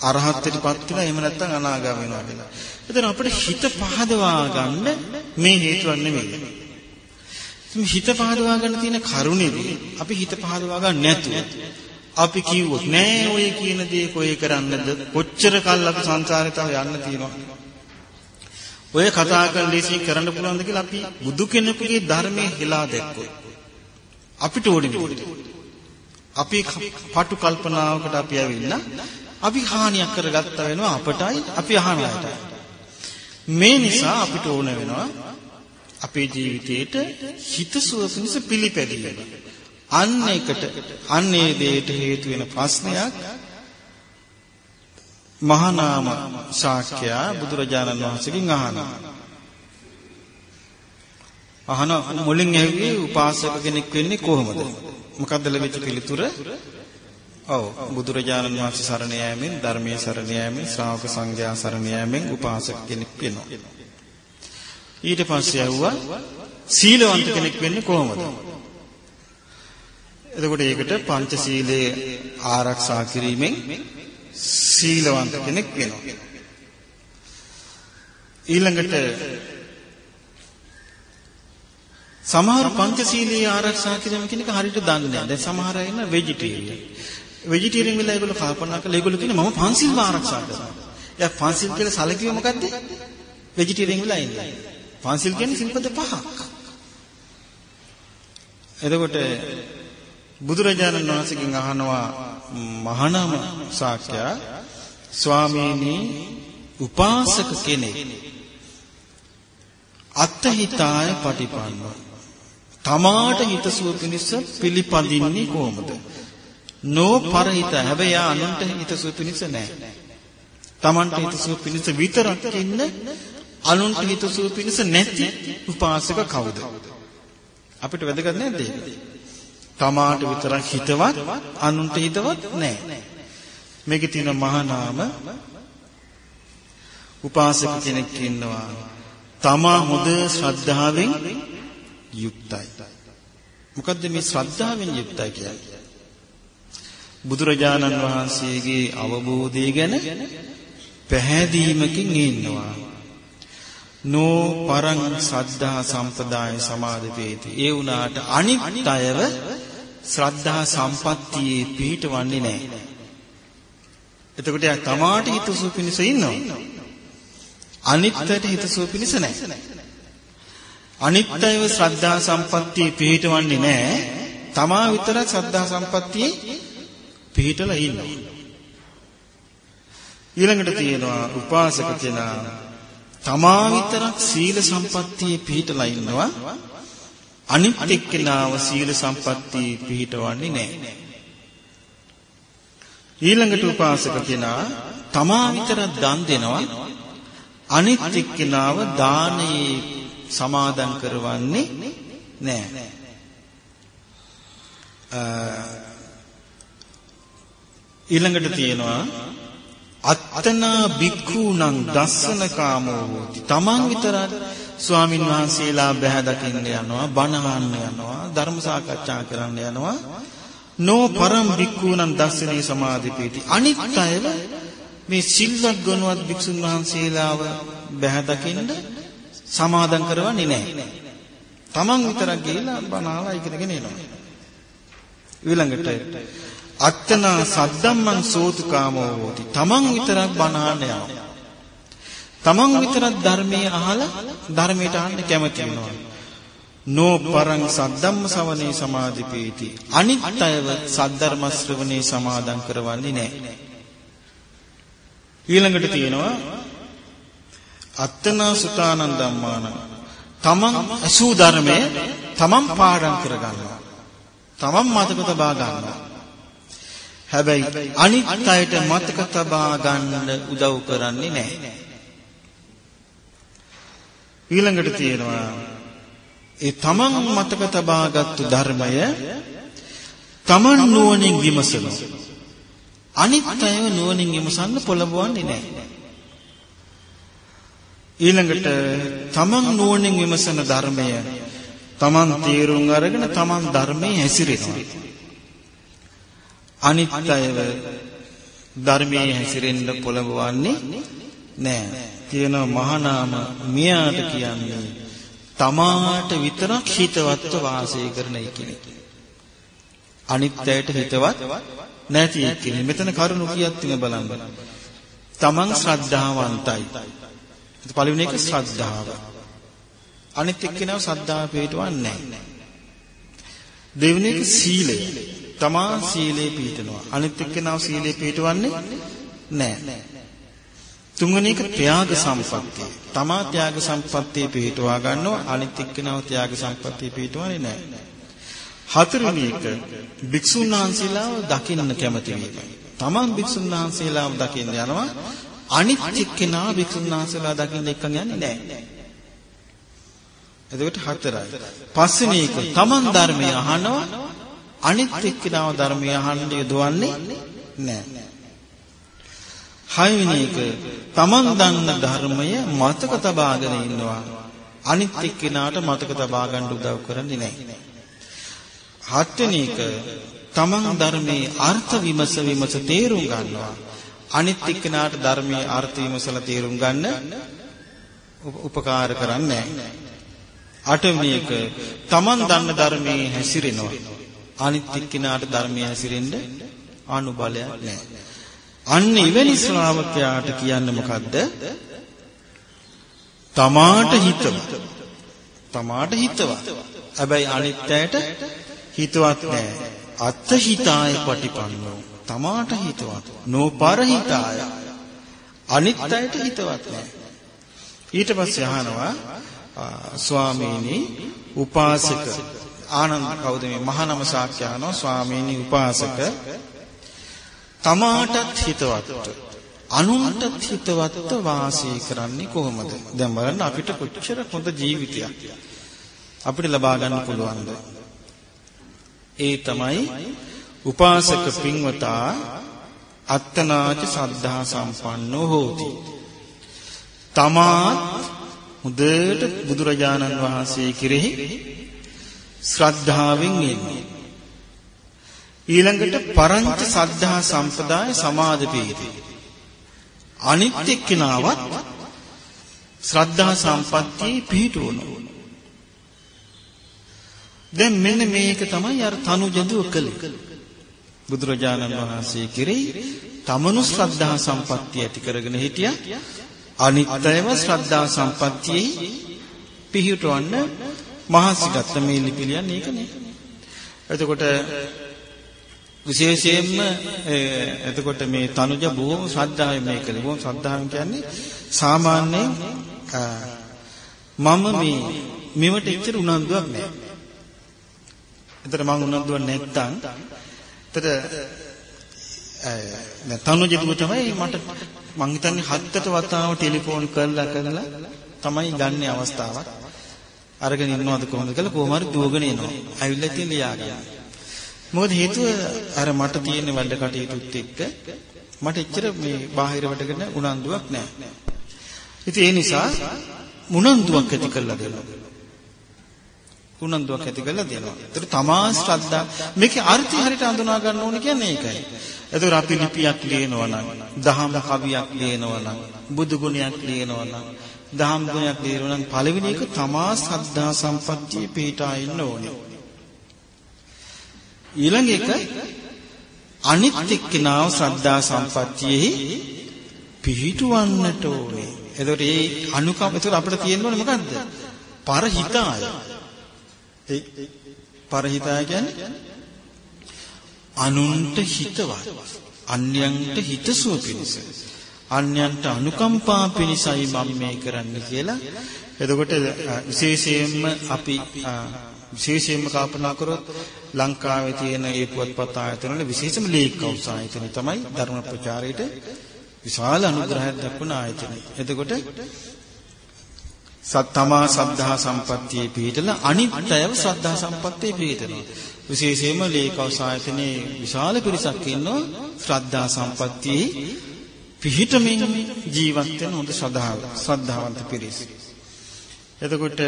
අරහත්ත්වයටපත් වෙනවා එහෙම නැත්නම් අනාගාම වෙනවා කියලා. එතන අපිට හිත පහදවා ගන්න මේ හේතුවක් නෙමෙයි. මේ හිත පහදවා ගන්න තියෙන කරුණේදී අපි හිත පහදවා ගන්න නැතුව අපි කිව්වොත් නෑ ඔය කියන දේ කොහේ කරන්නද කොච්චර කල් අපි සංසාරේ තව යන්න තියෙනවා. ඔය කතා කරන දේශී කරන්න පුළුවන්ද කියලා අපි බුදු කෙනෙකුගේ ධර්මයේ හිලා දැක්කොත් අපිට ඕනේ අපි පටු කල්පනාවකට අපි ඇවිල්ලා අපි හානියක් කරගත්ත වෙනවා අපටයි අපි අහන අයටයි. මේ නිසා අපිට ඕන වෙනවා අපේ ජීවිතේට හිතසුව පිණිස පිළිපැදීම. අන්න එකට අන්නේ දෙයට හේතු වෙන ප්‍රශ්නයක් මහානාම ශාක්‍යයා බුදුරජාණන් වහන්සේගෙන් අහනවා. අහන මුලින් ඇහුවේ උපාසක කෙනෙක් වෙන්නේ කොහොමද? මොකක්ද ලැබිච්ච පිළිතුර? ඔව් බුදුරජාණන් වහන්සේ සරණ යෑමෙන් ධර්මයේ සරණ යෑමෙන් ශ්‍රාවක සංඝයා සරණ යෑමෙන් උපාසක කෙනෙක් වෙනවා. ඊට පස්සේ ඇහුවා සීලවන්ත කෙනෙක් වෙන්නේ කොහොමද? එතකොට ඒකට පංචශීලයේ ආරක්ෂා කිරීමෙන් සීලවන්ත කෙනෙක් වෙනවා. ඊළඟට සමහර පංචශීලයේ ආරක්ෂා කිරීම කියන එක හරියට දන්නේ නැහැ. දැන් සමහර අය ඉන්න වෙජිටේරියන්. වෙජිටේරියන් වෙලා ඒගොල්ලෝ කල්පනා කරලා ඒගොල්ලෝ කියන මම පංචශීල ආරක්ෂා කරනවා. එයා පංචශීල කියලා සැලකුවේ මොකද්ද? වෙජිටේරියන් වෙලා ඉන්නේ. පංචශීල කියන්නේ සිල්පද පහක්. එතකොට බුදුරජාණන් වහන්සේගෙන් අහනවා මහානාම ශාක්‍යයා ස්වාමීනි උපාසක කෙනෙක් අත්හිතාය පටිපන්නෝ තමාට හිතසුව පිණිස පිළිපදින්නේ කොහොමද? නෝ පරහිත හැබැයි අනුන්ට හිතසුව පිණිස නැහැ. තමන්ට හිතසුව පිණිස විතරක් ඉන්න අනුන්ට හිතසුව පිණිස නැති උපාසක කවුද? අපිට වැදගත් නැද්ද? තමාට විතරක් හිතවත් අනුන්ට හිතවත් නැහැ. මේකේ තියෙන මහා නාම උපාසක කෙනෙක් ඉන්නවා. තමා හොඳ ශ්‍රද්ධාවෙන් යුක්තයි. මොකද්ද මේ ශ්‍රද්ධාවෙන් යුක්තයි කියන්නේ? බුදුරජාණන් වහන්සේගේ අවබෝධය ගැන පැහැදීමකින් ඉන්නවා. නෝ පරං සද්ධා සම්පදාය සමාදපේති. ඒ වුණාට අනිත් අයව ශ්‍රද්ධා සම්පත්තියේ පිහිටවන්නේ නැහැ. එතකොට යා තමාට හිතසුව පිණිස ඉන්නවා. අනිත්යට හිතසුව පිණිස නැහැ. අනිත්‍යව ශ්‍රද්ධා සම්පත්තිය පිහිටවන්නේ නැහැ. තමා විතරක් ශ්‍රද්ධා සම්පත්තියේ පිහිටලා ඉන්නවා. ඊළඟට තියෙනවා උපාසක කෙනා තමා විතරක් සීල සම්පත්තියේ පිහිටලා ඉන්නවා. අනිත් එක්කෙනාව සීල සම්පත්තියේ පිහිටවන්නේ නැහැ. ඊළඟට උපාසක කෙනා තමා විතරක් දන් දෙනවා. අනිත් එක්කෙනාව දානයේ සමාදන් කරවන්නේ නැහැ. ඊළඟට තියෙනවා අත්තනා බික්ඛූණං දස්සන කාමෝ හෝති. Taman විතරක් ස්වාමින් වහන්සේලා බැහැ දකින්න යනවා, බණ අහන්න යනවා, ධර්ම සාකච්ඡා කරන්න යනවා. නෝ පරම් බික්ඛූණං දස්සනේ සමාධිපීති. අනිත් අයව මේ සිල්වත් ගුණවත් භික්ෂුන් වහන්සේලාව බැහැ දකින්න සමාදන් කරවන්නේ නැහැ. Taman විතරක් ගිහිලා බණාලා ඉගෙනගෙන එනවා. ඊළඟට අත්තනා සද්දම්මං සෝතුකාමෝ හෝති. Taman විතරක් බණාන්න යනවා. Taman විතරක් ධර්මයේ අහලා ධර්මයට අහන්න කැමති වෙනවා. නෝ පරං සද්දම්ම සවනේ සමාධිපීති. අනිත් අයව සද්ධර්ම ශ්‍රවණේ සමාදන් කරවන්නේ නැහැ. ඊළඟට තියෙනවා අත්තනා සුතානන් ධම්මාන තමන් අසූ ධර්මය තමන් පාඩම් කරගන්නවා තමන් මතක තබා ගන්නවා හැබැයි අනිත් අයට මතක තබා ගන්න උදව් කරන්නේ නැහැ. ඊළඟට තියෙනවා ඒ තමන් මතක තබාගත්තු ධර්මය තමන් නුවණින් විමසනවා. අනිත් අයව නුවණින් විමසන්න පොළඹවන්නේ නැහැ. ඊළඟට තමන් නුවණින් විමසන ධර්මය තමන් තේරුම් අරගෙන තමන් ධර්මයේ හැසිරෙනවා. අනිත් අයව ධර්මයේ හැසිරෙන්න පොළඹවන්නේ නෑ. කියන මහානාම මියාට කියන්නේ තමාට විතරක් හිතවත්ව වාසය කරන කෙනෙක්. අනිත් අයට හිතවත් නැති කෙනෙක්. මෙතන කරුණු කියක් තියෙන බලන්න. තමන් ශ්‍රද්ධාවන්තයි. පළවෙනි එක ශ්‍රද්ධාව. අනිත් එක්කෙනාව ශ්‍රද්ධාව පිටවන්නේ නැහැ. දෙවෙනි එක සීලය. තමා සීලේ පිටනවා. අනිත් එක්කෙනාව සීලේ පිටවන්නේ නැහැ. තුන්වෙනි එක ත්‍යාග සම්පත්තිය. තමා ත්‍යාග සම්පත්තිය පිළිටවා ගන්නවා අනිත් එක්කනව ත්‍යාග සම්පත්තිය පිළිටවන්නේ නැහැ. හතරවෙනි එක භික්ෂුන් වහන්සේලාව දකින්න කැමති වීම. තමන් භික්ෂුන් වහන්සේලාව දකින්න යනවා අනිත් එක්කෙනා භික්ෂුන් වහන්සේලා දකින්න එක්කන් යන්නේ නැහැ. එතකොට හතරයි. පස්වෙනි එක තමන් ධර්මය අහනවා අනිත් එක්කෙනාව ධර්මය අහන්න යොදවන්නේ නැහැ. හයවෙනි එක තමන් දන්න ධර්මය මතක තබාගෙන ඉන්නවා. අනිත් එක්කෙනාට මතක තබා ගන්න උදව් කරන්නේ නැහැ. හත්වෙනි එක තමන් ධර්මයේ අර්ථ විමස විමස තේරුම් ගන්නවා. අනිත් එක්කෙනාට ධර්මයේ අර්ථ විමසලා තේරුම් ගන්න උපකාර කරන්නේ නැහැ. අටවෙනි එක තමන් දන්න ධර්මයේ හැසිරෙනවා. අනිත් එක්කෙනාට ධර්මයේ හැසිරෙන්න අනුබලයක් නැහැ. අන්න එවැනි ශ්‍රාවකයාට කියන්නේ මොකද්ද? තමාට හිතවත්. තමාට හිතවත්. හැබැයි අනිත් අයට හිතවත් නෑ. අත්ථ හිතාය පටිපන්නෝ. තමාට හිතවත්. නොපරහිතාය. අනිත් අයට හිතවත් නෑ. ඊට පස්සේ අහනවා ස්වාමීනි උපාසක ආනන්ද කවුද මේ මහානම ශාක්‍යයන්ෝ ස්වාමීනි උපාසක තමාටත් හිතවත් අනුන්ටත් හිතවත්ව වාසය කරන්නේ කොහොමද? දැන් බලන්න අපිට කොච්චර හොඳ ජීවිතයක් අපිට ලබා ගන්න පුළුවන්ද? ඒ තමයි උපාසක පින්වතා අත්තනාච සද්ධා සම්පන්නෝ හෝති. තමාත් හොඳට බුදුරජාණන් වහන්සේ කෙරෙහි ශ්‍රද්ධාවෙන් ඉන්නේ. ඊළඟට පරංච සද්ධා සම්පදාය සමාදපීති. අනිත් එක්කිනාවත් ශ්‍රද්ධා සම්පත්තියේ පිහිටවනවා. දැන් මෙන්න මේක තමයි අර තනුජඳුව කළේ. බුදුරජාණන් වහන්සේ කෙරෙහි තමනු ශ්‍රද්ධා සම්පත්තිය ඇති කරගෙන හිටියා. අනිත්‍යව ශ්‍රද්ධා සම්පත්තියේ පිහිටවන්න මහසි ගත්ත මේ ලිපිලියන් ඒකනේ. එතකොට විශේෂයෙන්ම එතකොට මේ තනුජ බොහොම ශ්‍රද්ධාවෙන් මේක කළේ. බොහොම ශ්‍රද්ධාවෙන් කියන්නේ සාමාන්‍යයෙන් මම මේ මෙවට එච්චර උනන්දුවක් නැහැ. එතන මම උනන්දුවක් නැත්තම් එතන දැන් තනුජ දුව තමයි මට මං හිතන්නේ හත්තට වතාව ටෙලිෆෝන් කරලා කරලා තමයි ගන්න අවස්ථාවක් අරගෙන ඉන්නවද කොහොමද කියලා කොහොම හරි දුවගෙන එනවා. ඇවිල්ලා ඉතින් ලියාගන්න. මොකද හේතුව අර මට තියෙන වැඩ කටයුතුත් එක්ක මට එච්චර මේ බාහිර වැඩකට උනන්දුවක් නැහැ. ඉතින් ඒ නිසා උනන්දුවක් ඇති කරලා දෙනවා. උනන්දුවක් ඇති කරලා දෙනවා. ඒතර තමා ශ්‍රද්ධා මේකේ අර්ථය හරියට අඳුනා ගන්න ඕනේ කියන්නේ ඒකයි. ඒතර අපි ලිපියක් ලියනවා නම්, දහම් කවියක් ලියනවා නම්, බුදු ගුණයක් ලියනවා නම්, දහම් ගුණයක් ලියනවා නම් පළවෙනි එක තමා ශ්‍රද්ධා සම්පත්තියේ පිටා ඉන්න ඕනේ. ඊළඟ එක අනිත් එක්කනාව ශ්‍රද්ධා සම්පත්තියෙහි පිහිටවන්නට ඕනේ. එතකොට මේ අනුකම්ප එතකොට අපිට තියෙන්න ඕනේ මොකද්ද? පරහිතාය. ඒ පරහිතාය කියන්නේ අනුන්ට හිතවත්. අන්‍යයන්ට හිතසුව පිණිස. අන්‍යයන්ට අනුකම්පා පිණිසයි මම මේ කරන්න කියලා. එතකොට විශේෂයෙන්ම අපි විශේෂයෙන්ම කල්පනා කරොත් ලංකාවේ තියෙන ඒ පුවත්පත් ආයතන වල විශේෂම ලීග් කවුස් ආයතනය තමයි ධර්ම ප්‍රචාරයට විශාල අනුග්‍රහයක් දක්වන ආයතනය. එතකොට සත්තමා සද්ධා සම්පත්තියේ පිහිටලා අනිත්‍යව ශ්‍රද්ධා සම්පත්තියේ පිහිටනවා. විශේෂයෙන්ම ලීග් කවුස් ආයතනයේ විශාල පිරිසක් ඉන්නවා ශ්‍රද්ධා සම්පත්තියේ පිහිටමින් ජීවත් වෙන හොඳ ශ්‍රද්ධාව ශ්‍රද්ධාවන්ත පිරිස. එතකොට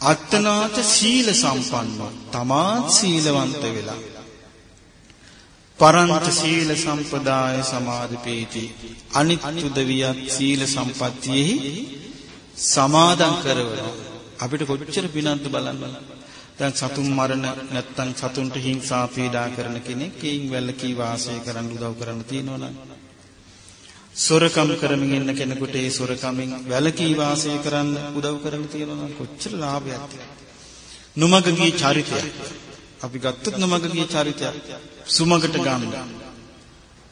අත්තනාච සීල සම්පන්නෝ තමාත් සීලවන්ත වෙලා. පරන්ත සීල සම්පදාය සමාධිපේති අනිත්‍ය දවියත් සීල සම්පත්තියෙහි සමාදන් කරවන. අපිට කොච්චර පිනක්ද බලන්න. දැන් සතුන් මරණ නැත්තම් සතුන්ට හිංසා පීඩා කරන කෙනෙක් කීන් වැල්ලකී වාසය කරන්න උදව් කරන්න තියෙනවනම් සොරකම් කරමින් ඉන්න කෙනෙකුට ඒ සොරකමින් වැළකී වාසය කරන්න උදව් කරලා තියෙනවා කොච්චර ලාභයක්ද?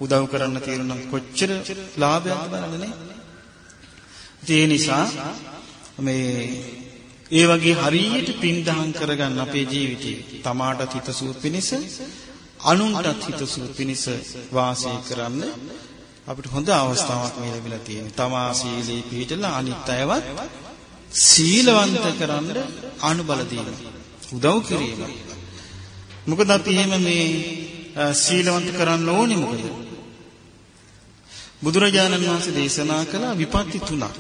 උදව් කරන්න තියෙනවා කොච්චර ලාභයක්ද බලන්නනේ. ඒ නිසා මේ ඒ වගේ හරියට පින් දහම් කරගන්න අපේ ජීවිතේ තමාටත් හිතසුව පිණිස අනුන්ටත් හිතසුව පිණිස වාසය කරන්න අපිට හොඳ අවස්ථාවක් මේ ලැබිලා තියෙනවා. තමා සීලේ පිළිපදලා අනිත් අයවත් සීලවන්ත කරන්න අනුබල දීම. උදව් කිරීම. මොකද අපි එහෙම මේ සීලවන්ත කරන්න ඕනේ මොකද? බුදුරජාණන් වහන්සේ දේශනා කළ විපත්ති තුනක්.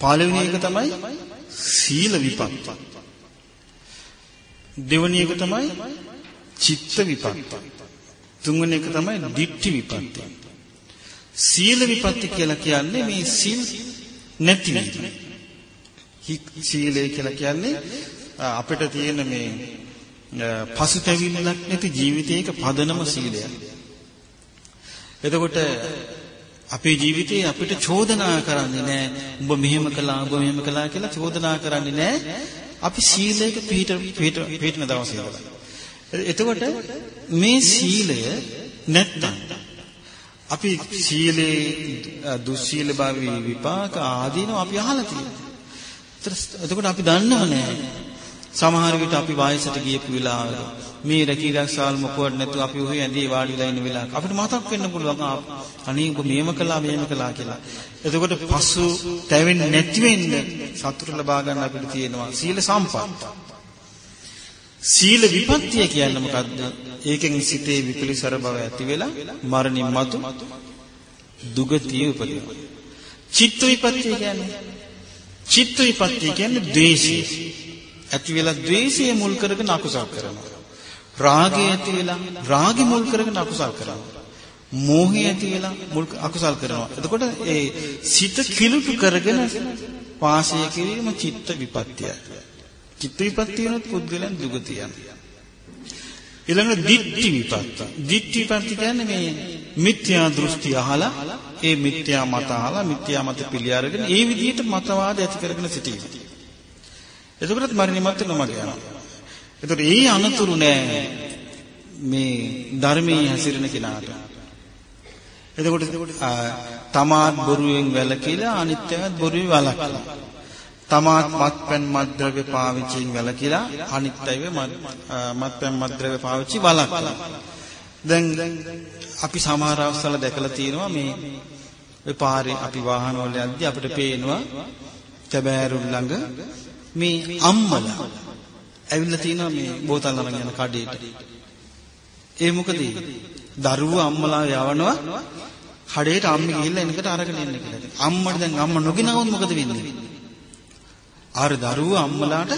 පළවෙනි එක තමයි සීල විපත්ති. දෙවෙනි එක තමයි චිත්ත විපත්ති. තුන්වෙනි එක තමයි ditthi විපත්ති. සීල විපත්ති කියලා කියන්නේ මේ සීල් නැති වීම. සීලය කියලා කියන්නේ අපිට තියෙන මේ පසුතැවිල්ලක් නැති ජීවිතයක පදනම සීලය. එතකොට අපේ ජීවිතේ අපිට චෝදනා කරන්නේ නැහැ. උඹ මෙහෙම කළා, උඹ මෙහෙම කළා කියලා චෝදනා කරන්නේ නැහැ. අපි සීලයක පිහිට පිහිට පිහිටන දවසේ ඉඳලා. එතකොට මේ සීලය නැත්තම් අපි සීලේ දුස්සීල භාවී විපාක ආදීනව අපි අහලා තියෙනවා. එතකොට අපි දන්නව නෑ. සමහර විට අපි වයසට ගියපු වෙලාවක මේ රැකීරක්ෂාල් මොකවත් නැතුව අපි ඔහේ ඇඳේ වාඩිලා ඉන්න වෙලාවක අපිට මතක් වෙන්න පුළුවන් අනේ ඔබ මේම කළා මේම කළා කියලා. එතකොට පසු තැවෙන්නේ නැති වෙන්න සතුට ලබා ගන්න අපිට තියෙනවා සීල සම්පන්න. සීල විපත්තිය කියන්නේ මොකද්ද? ඒකෙන් සිතේ විකලිසර බව ඇති වෙලා මරණින් මතු දුගතිය උපදිනවා. චිත්ත විපත්තිය කියන්නේ චිත්ත විපත්තිය කියන්නේ ද්වේෂය. ඇති වෙලා ද්වේෂය මුල් කරගෙන අකුසල් කරනවා. රාගය ඇති වෙලා රාගය මුල් කරගෙන අකුසල් කරනවා. මෝහය ඇති වෙලා මුල් අකුසල් කරනවා. එතකොට ඒ සිත කිලුටු කරගෙන වාසය කිරීම චිත්ත විපත්තියයි. චිත්ත විපත්තිය වෙනත් පුද්ගලයන් දුගතියන්. ඊළඟට දිට්ඨි විපත්ත. දිට්ඨි විපත්ති කියන්නේ මේ මිත්‍යා දෘෂ්ටි අහලා ඒ මිත්‍යා මත අහලා මිත්‍යා මත පිළි අරගෙන ඒ විදිහට මතවාද ඇති කරගෙන සිටීම. එතකොටත් මරණිමත් නොමග යනවා. එතකොට ඒ අනතුරු නෑ මේ ධර්මයේ හැසිරෙන කෙනාට. එතකොට තමාත් බොරුවෙන් වැළකීලා අනිත්‍යවත් බොරුවේ වළක්වනවා. තමාත් මත්පැන් මත්ද්‍රව්‍ය පාවිච්චියෙන් වැළකීලා අනිත් අයව මත්පැන් මත්ද්‍රව්‍ය පාවිච්චි වළක්වනවා. දැන් අපි සමහර අවස්ථාවල දැකලා තියෙනවා මේ ඔය පාරේ අපි වාහන වල යද්දි අපිට පේනවා තැබෑරුල් ළඟ මේ අම්මලා ඇවිල්ලා තියෙනවා මේ බෝතල් අරන් යන කඩේට. ඒ මොකද? දරුවෝ අම්මලා යවනවා කඩේට අම්මි ගිහිල්ලා එනකට අරගෙන එන්න කියලා. අම්මට දැන් අම්ම නොගිනවොත් මොකද වෙන්නේ? අර දරුවෝ අම්මලාට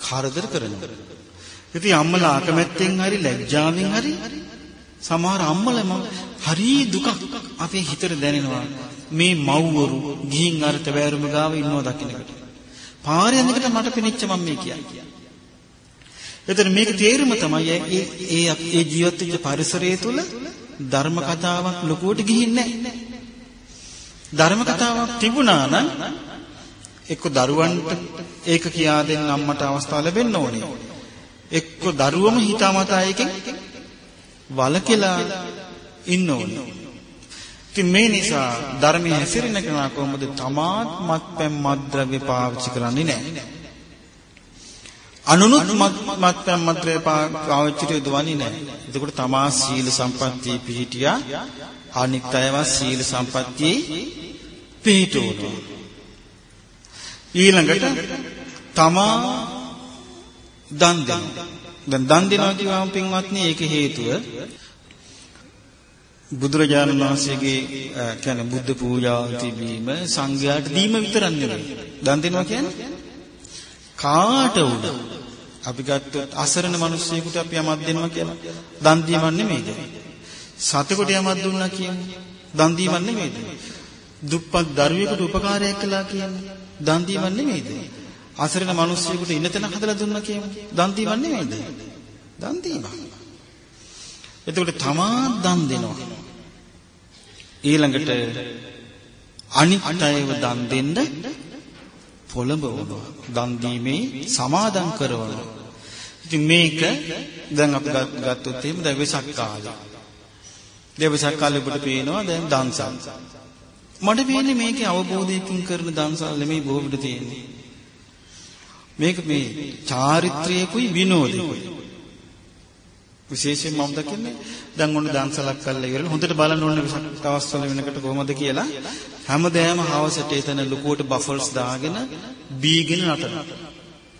කරදර කරනවා. ඉතින් අම්මලා අකමැත්තෙන් හරි ලැජ්ජාවෙන් හරි සමහර අම්මලම හරි දුකක් අපේ හිතට දැනෙනවා. මේ මව්වරු ගිහින් අර තවෑරුම ගාව ඉන්නව දකින්නකට. පාරේ යනකොට මට පෙනිච්ච මම මේ කියන්නේ. එතන මේක තේරුම තමයි ඒ ඒ ඒ ජීවත් වෙච්ච පරිසරය තුල ධර්ම කතාවක් ලොකුවට ගිහින් නැහැ. ධර්ම කතාවක් තිබුණා නම් එක්ක දරුවන්ට ඒක කියා දෙන්න අම්මට අවස්ථාව ලැබෙන්න ඕනේ. එක්ක දරුවම හිතාමතා එකෙන් වලකලා ඉන්න ඕනේ. ඉතින් මේ නිසා ධර්මයේ හැසිරෙන කෙනා කොහොමද තමාත් මත්පැන් මත්ද්‍රව්‍ය පාවිච්චි කරන්නේ නැහැ. අනුනුත් මත්පැන් මත්ද්‍රව්‍ය පාවිච්චිට යොදවන්නේ නැහැ. එතකොට තමා සීල සම්පත්තිය පිහිටියා අනිත් අයවත් සීල සම්පත්තියේ පිහිටවනවා. ඊළඟට තමා දන් දෙනවා. දැන් දන් දෙනවා කියවම පින්වත්නි ඒක හේතුව බුදුරජාණන් වහන්සේගේ කියන්නේ බුද්ධ පූජාව තිබීම සංඝයාට දීම විතරක් නෙවෙයි. දන් දෙනවා කියන්නේ කාට වුණ අපි ගත්තොත් අසරණ මිනිස්සෙකුට අපි යමක් දෙනවා කියලා දන් දීමක් නෙමෙයිද? සතෙකුට යමක් දුන්නා කියන්නේ දන් දීමක් නෙමෙයිද? දුප්පත් දරුවෙකුට උපකාරයක් කළා කියන්නේ දන් දීමක් නෙමෙයිද? අසරණ මිනිස්සෙකුට ඉන්නතන හදලා දුන්නා කියන්නේ දන් දීමක් නෙමෙයිද? දන් දීමක්. එතකොට තමා දන් දෙනවා. ඊළඟට අනිත් අයව දන් දෙන්න පොළඹවනවා. දන් දීමේ සමාදම් කරනවා. ඉතින් මේක දැන් අපි ගත්තොත් එහෙම දැන් වෙසක් කාලේ. දෙවසක් කාලෙ ඔබට පේනවා දැන් දන්සල්. මට පේන්නේ මේකේ අවබෝධයකින් කරන දන්සල් නෙමෙයි බොහෝ විට තියෙන්නේ. මේක මේ චාරිත්‍රයකුයි විනෝදයකුයි. විශේෂයෙන් මම දකින්නේ දැන් ඔන්න දන්සලක් කරලා ඉවරලා හොඳට බලන්න ඕනේ දවස්වල වෙනකොට කොහොමද කියලා. හැමදේම හවසට එතන ලুকুවට බෆල්ස් දාගෙන බීගෙන නටන.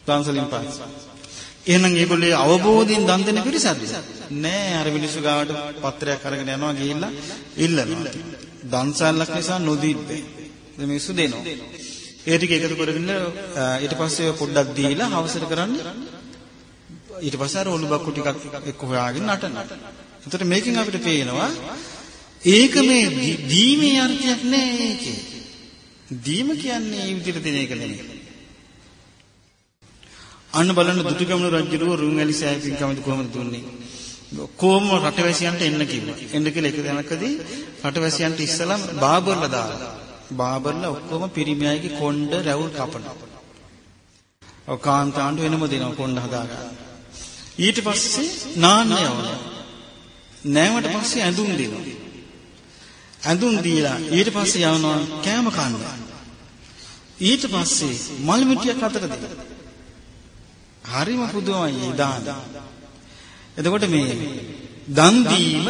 දන්සලින් පස්සේ එහෙනම් ඒගොල්ලෝ අවබෝධයෙන් දන් දෙන පිරිසක්ද? නෑ අර මිනිස්සු ගාවට පත්‍රයක් අරගෙන යනවා ගිහිල්ලා. ඉල්ලනවා. දන්සල්ලක් නිසා නොදීන්නේ මිනිස්සු දෙනවා ඒ ටික එකතු කරගෙන ඊට පස්සේ පොඩ්ඩක් දීලා හවසට කරන්නේ ඊට පස්සේ අර ඔලු බක්කු ටිකක් එක්ක හොයාගෙන නටන. එතකොට මේකෙන් අපිට පේනවා ඒක මේ දීමේ අර්ථයක් නෑ ඒකේ. දීම කියන්නේ මේ විදිහට දෙන එක නෙමෙයි. අන්න බලන්න දුටුගැමුණු රජුරුව රුංගැලි සෑයකින් කැමති කොහොමද දුන්නේ? කොහොම රටවැසියන්ට එන්න කිව්වා. එන්න කියලා එක දැනකදී රටවැසියන්ට ඉස්සලා බාබර්ලා දාලා. බාබර්ලා ඔක්කොම පිරිමි අයගේ කොණ්ඩ රැවුල් කපනවා. ඔව් කාන්තාන්ට වෙනම දෙනවා කොණ්ඩ හදාගන්න. ඊට පස්සේ නාන්න යවනවා. නෑවට පස්සේ ඇඳුම් දෙනවා. ඇඳුම් දීලා ඊට පස්සේ යවනවා කෑම කන්න. ඊට පස්සේ මල් මිටියක් අතට දෙනවා. හරිම පුදුමයි ඒ දාන. එතකොට මේ දන් දීම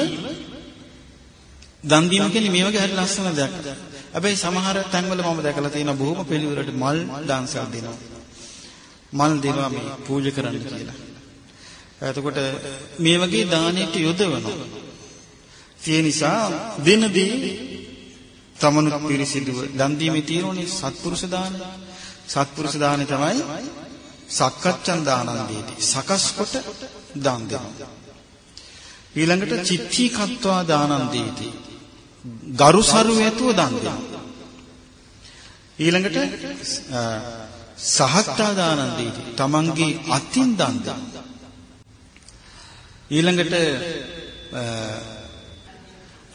දන් දීම කියන්නේ මේ වගේ හරි ලස්සන දෙයක්. හැබැයි සමහර තැන්වල මම දැකලා තියෙනවා බොහොම පිළිවෙලට මල් දාන්සල් දෙනවා. මල් දෙනවා මේ පූජා කරන්න කියලා. එතකොට මේ වගේ දානෙට යොදවනවා. ඒ නිසා දිනදී තමනුත් පිරිසිදුව දන් දීමේ තියෙනෝනේ සත්පුරුෂ දාන. සත්පුරුෂ දානේ තමයි සක්කච්ඡන් දානන්දීටි. සකස් කොට දන් දෙනවා. ඊළඟට චිත්ති කත්වා දානන්දීටි. ගරුසරු ඇතුව දන් දෙනවා. ඊළඟට සහත්තා දානන්දීටි. තමන්ගේ අතින් දන් දෙනවා. ඊළඟට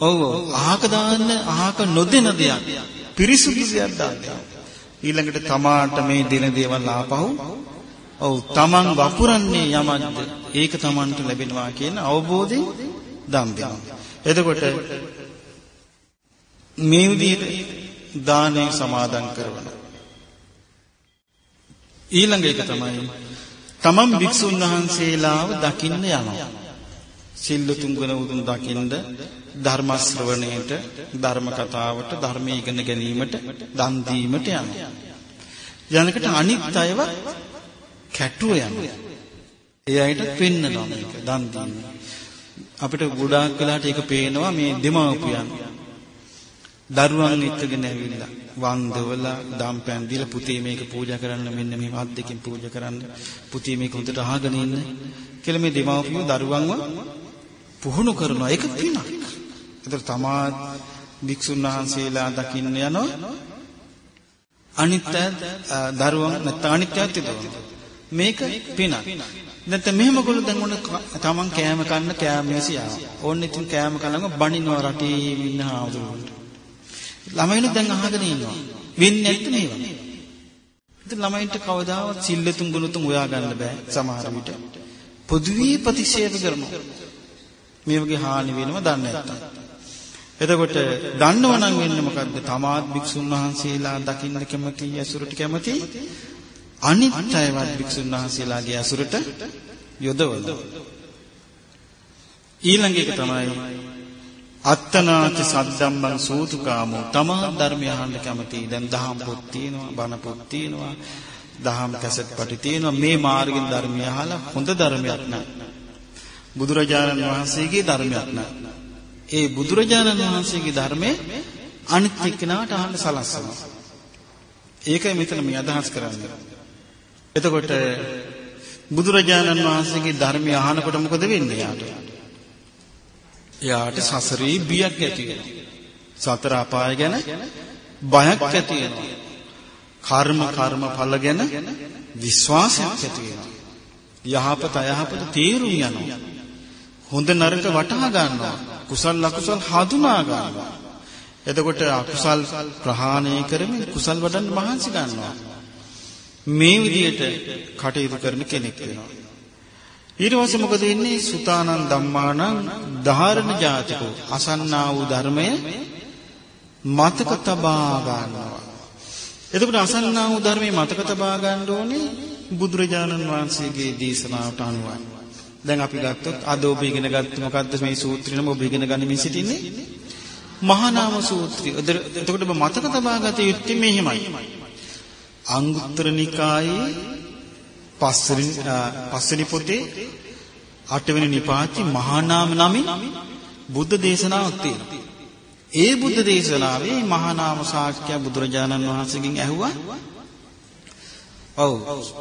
ඔව් අහක දාන්න අහක නොදෙන දෙයක් පිරිසුදු දෙයක් දාන්න. ඊළඟට තමාට මේ දින දේවල් ආපහු ඔව් තමන් වපුරන්නේ යමක්ද ඒක තමන්ට ලැබෙනවා කියන අවබෝධයෙන් දම් දෙනවා. එතකොට මේ විදිහට දානය සමාදන් කරනවා. ඊළඟ එක තමයි තමන් භික්ෂුන් වහන්සේලාව දකින්න යනවා. සිල්ලුතුන් ගුණ උතුම් දකින්ද ධර්ම ශ්‍රවණයට ධර්ම කතාවට ධර්ම ඉගෙන ගැනීමට දන් දීමට යනවා. යනකට අනිත් අයව කැටුව යනවා. ඒ අයට පෙන්නනවා මේක දන් දීම. අපිට ගොඩාක් වෙලාට ඒක පේනවා මේ දෙමාපියන් දරුවන් එක්කගෙන ඇවිල්ලා වන්දවලා දම් පැන් දීලා පුතේ මේක පූජා කරන්න මෙන්න මේ වත් දෙකෙන් පූජා කරන්න පුතේ මේක හොඳට අහගෙන ඉන්න කියලා මේ දෙමාපියෝ දරුවන්ව පුහුණු කරනවා ඒක පිනක්. ඒතර තමා භික්ෂුන් වහන්සේලා දකින්න යනවා අනිත්‍ය දරුවන් නැත්නම් අනිත්‍යත් තිබෙනවා. මේක පිනක්. නැත්නම් මෙහෙම ගොල්ලෝ දැන් ඔන්න තමන් කෑම කන්න කෑම මේසියා. ඕන්න ඉතින් කෑම කනම බණිනවා රටේ ඉන්න ආවුරුන්ට. ළමයිනුත් දැන් අහගෙන ඉන්නවා. වෙන්නේ නැත්නම් මේවා. ඉතින් ළමයින්ට කවදාවත් සිල්ලතුන් ගුණතුන් හොයා ගන්න බෑ සමහර විට. පොදුවේ ප්‍රතික්ෂේප කරනවා. මේ වගේ හානි වෙනව දන්නේ නැත්තම්. එතකොට දන්නව නම් වෙන්නේ මොකද්ද? තමාත් භික්ෂුන් වහන්සේලා දකින්න කැමති ඇසුරට කැමති අනිත් අයවත් භික්ෂුන් වහන්සේලාගේ ඇසුරට යොදවන. ඊළඟ එක තමයි අත්තනාච සද්දම්බං සූතුකාමෝ තමා ධර්මය අහන්න කැමති. දැන් දහම් පොත් තියෙනවා, බණ පොත් තියෙනවා, දහම් කැසට් පටි තියෙනවා. මේ මාර්ගෙන් ධර්මය අහලා හොඳ ධර්මයක් නැහැ. බුදුරජාණන් වහන්සේගේ ධර්මයක් නෑ. ඒ බුදුරජාණන් වහන්සේගේ ධර්මයේ අනිත් එක්කෙනාට අහන්න සලස්සනවා. ඒකයි මෙතන මේ අදහස් කරන්නේ. එතකොට බුදුරජාණන් වහන්සේගේ ධර්මය අහනකොට මොකද වෙන්නේ යාට? එයාට සසරේ බියක් ඇති වෙනවා. සතර අපාය ගැන බයක් ඇති වෙනවා. කර්ම කර්ම ඵල ගැන විශ්වාසයක් ඇති වෙනවා. යහපත අයහපත තේරුම් යනවා. හොඳ නරක වටහා ගන්නවා. කුසල් අකුසල් හඳුනා ගන්නවා. එතකොට අකුසල් ප්‍රහාණය කරමින් කුසල් වඩන්න මහන්සි ගන්නවා. මේ විදිහට කටයුතු කරන කෙනෙක් වෙනවා. ඊට පස්සේ මොකද වෙන්නේ? සුතානං ධම්මානං ධාරණ ජාතිකෝ අසන්නා වූ ධර්මය මතක තබා ගන්නවා. එතකොට අසන්නා වූ ධර්මයේ මතක තබා ගන්න ඕනේ බුදුරජාණන් වහන්සේගේ දේශනාවට අනුවයි. දැන් අපි ගත්තොත් අද ඔබ ඉගෙන ගත්ත මොකද්ද මේ සූත්‍රෙනම ඔබ ඉගෙන ගනිමින් සිටින්නේ? මහා නාම සූත්‍රය. එතකොට ඔබ මතක තබා ගත යුත්තේ මෙහිමයි. අංගුත්තර නිකායේ පස්වෙනි පස්වෙනි පොතේ අටවෙනි නිපාතේ මහා නාම නමින් බුද්ධ දේශනාවක් තියෙනවා. ඒ බුද්ධ දේශනාවේ මහා නාම ශාක්‍ය බුදුරජාණන් වහන්සේගෙන් ඇහුවා ඔව්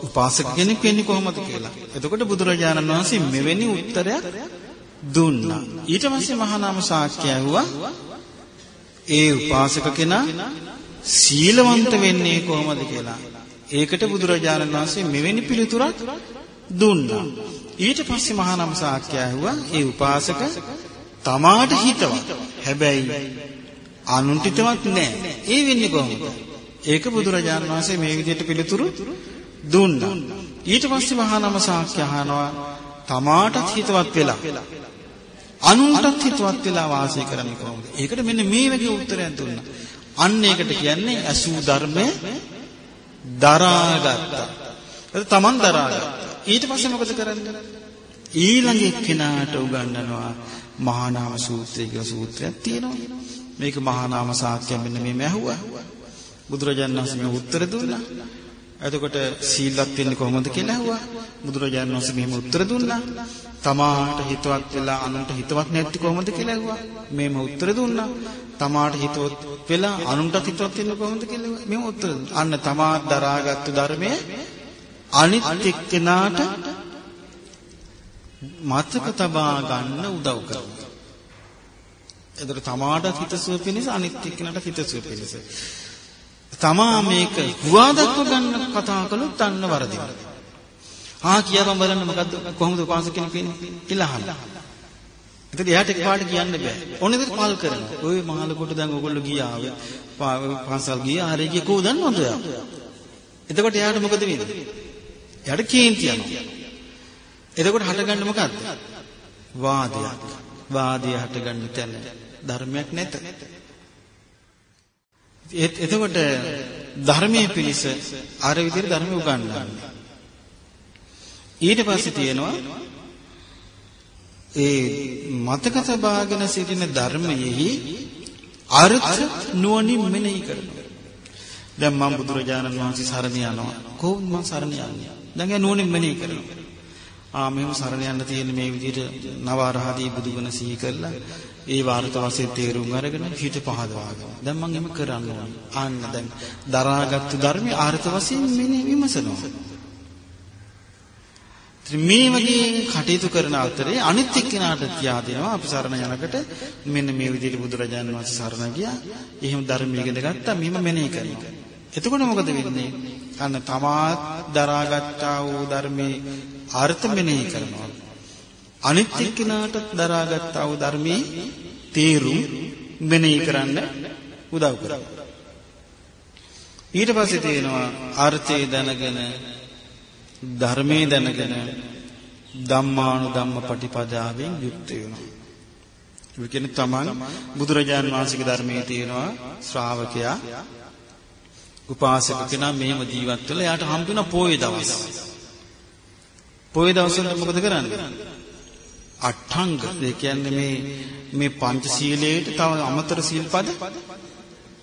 උපාසක කෙනෙක් වෙන්නේ කොහොමද කියලා. එතකොට බුදුරජාණන් වහන්සේ මෙවැනි උත්තරයක් දුන්නා. ඊට පස්සේ මහා නාම ශාක්‍ය ඇහුවා ඒ උපාසක කෙනා සීලවන්ත වෙන්නේ කොහොමද කියලා. ඒකට බුදුරජාණන් වහන්සේ මෙවැනි පිළිතුරක් දුන්නා. ඊට පස්සේ මහා නාම ශාක්‍ය ඇහුවා ඒ උපාසක තමාට හිතවත්. හැබැයි අනුන්ට හිතවත් නෑ. ඒ වෙන්නේ කොහොමද? ඒක බුදුරජාණන් වහන්සේ මේ විදිහට පිළිතුරු දුන්නා. ඊට පස්සේ මහා නම සාක්‍ය අහනවා තමාටත් හිතවත් වෙලා අනුන්ටත් හිතවත් වෙලා වාසය කරන්නේ කොහොමද? ඒකට මෙන්න මේ වගේ උත්තරයක් දුන්නා. අන්න ඒකට කියන්නේ අසූ ධර්මය දරාගත්තා. ඒක තමන් දරාගත්තා. ඊට පස්සේ මොකද කරන්නේ? ඊළඟ එක්කෙනාට උගන්වනවා මහා නාම සූත්‍රය කියලා සූත්‍රයක් තියෙනවා. මේක මහා නාම සාක්‍ය මෙන්න මේ මැහුවා. බුදුරජාණන් වහන්සේ මේ උත්තර දුන්නා. එතකොට සීලවත් වෙන්නේ කොහොමද කියලා ඇහුවා. බුදුරජාණන් වහන්සේ මෙහෙම උත්තර දුන්නා. තමාට හිතවත් වෙලා අනුන්ට හිතවත් නැති කොහොමද කියලා ඇහුවා. මෙහෙම උත්තර දුන්නා. තමාට හිතවත් වෙලා අනුන්ට හිතවත් වෙන්න කොහොමද කියලා ඇහුවා. මෙහෙම උත්තර දුන්නා. අන්න තමා දරාගත්තු ධර්මය අනිත් එක්කෙනාට මතක තබා ගන්න උදව් කරනවා. එතකොට තමාට හිතසුව පිණිස අනිත් එක්කෙනාට හිතසුව පිණිස. තමා මේක හුවා දක්ව ගන්න කතා කළොත් අන්න වරදිනවා. ආ කියපම් බලන්න මොකද්ද කොහොමද උපාසක කෙනෙක් වෙන්නේ කියලා අහනවා. එතකොට එයාට එකපාරට කියන්න බෑ. ඕනේ විදිහට පල් කරනවා. ඔය මහලකොට දැන් ඔයගොල්ලෝ ගියාව. පන්සල් ගියා. හරිය ගිය කෝ දන්නවද එයා? එතකොට එයාට මොකද වෙන්නේ? එයාට කේන්ති යනවා. එතකොට හටගන්නේ මොකද්ද? වාදයක්. වාදය හටගන්න තැන ධර්මයක් නැත. එතකොට ධර්මයේ පිළිස අර විදිහට ධර්ම උගන්වන්නේ. ඊට පස්සේ තියෙනවා ඒ මතක තබාගෙන සිටින ධර්මයෙහි අර්ථ නුවණින් මෙනෙහි කරනවා. දැන් මම බුදුරජාණන් වහන්සේ සරණ යනවා. කොහොමද මම සරණ යන්නේ? දැන් ඒ නුවණින් මෙනෙහි කරනවා. ආ මෙහෙම සරණ යන්න තියෙන මේ විදිහට නව අරහදී බුදුගුණ සිහි කරලා ඒ වාර්ත වශයෙන් තේරුම් අරගෙන හිත පහදවා ගන්න. දැන් මම එම කරන්න ඕන. ආන්න දැන් දරාගත්තු ධර්මයේ ආර්ථ වශයෙන් මෙනේ විමසනවා. මේ වගේ කටයුතු කරන අතරේ අනිත් එක්කෙනාට කියා දෙනවා අපි සරණ යනකට මෙන්න මේ විදිහට බුදුරජාණන් වහන්සේ සරණ ගියා. එහෙම ධර්මය ඉගෙන ගත්තා මෙහෙම මෙනෙහි කරනවා. එතකොට මොකද වෙන්නේ? අන්න තමා දරාගත්තා වූ ධර්මයේ අර්ථ මෙනෙහි කරනවා. අනිත් එක්කිනාට දරාගත්තා වූ ධර්මයේ තේරුම් මෙනෙහි කරන්න උදව් කරනවා. ඊට පස්සේ තියෙනවා අර්ථය දැනගෙන ධර්මයේ දැනගෙන ධම්මානු ධම්ම පටිපදාවෙන් යුක්ත වෙනවා. ඒ කියන්නේ තමන් බුදුරජාන් වහන්සේගේ ධර්මයේ තියෙනවා ශ්‍රාවකයා උපාසක කෙනා මෙහෙම ජීවත් වෙලා එයාට හම්බ වෙන පොයේ දවස්. පොයේ දවසට මොකද කරන්නේ? අට්ඨංග ඒ කියන්නේ මේ මේ පංචශීලයට තව අමතර සීල්පද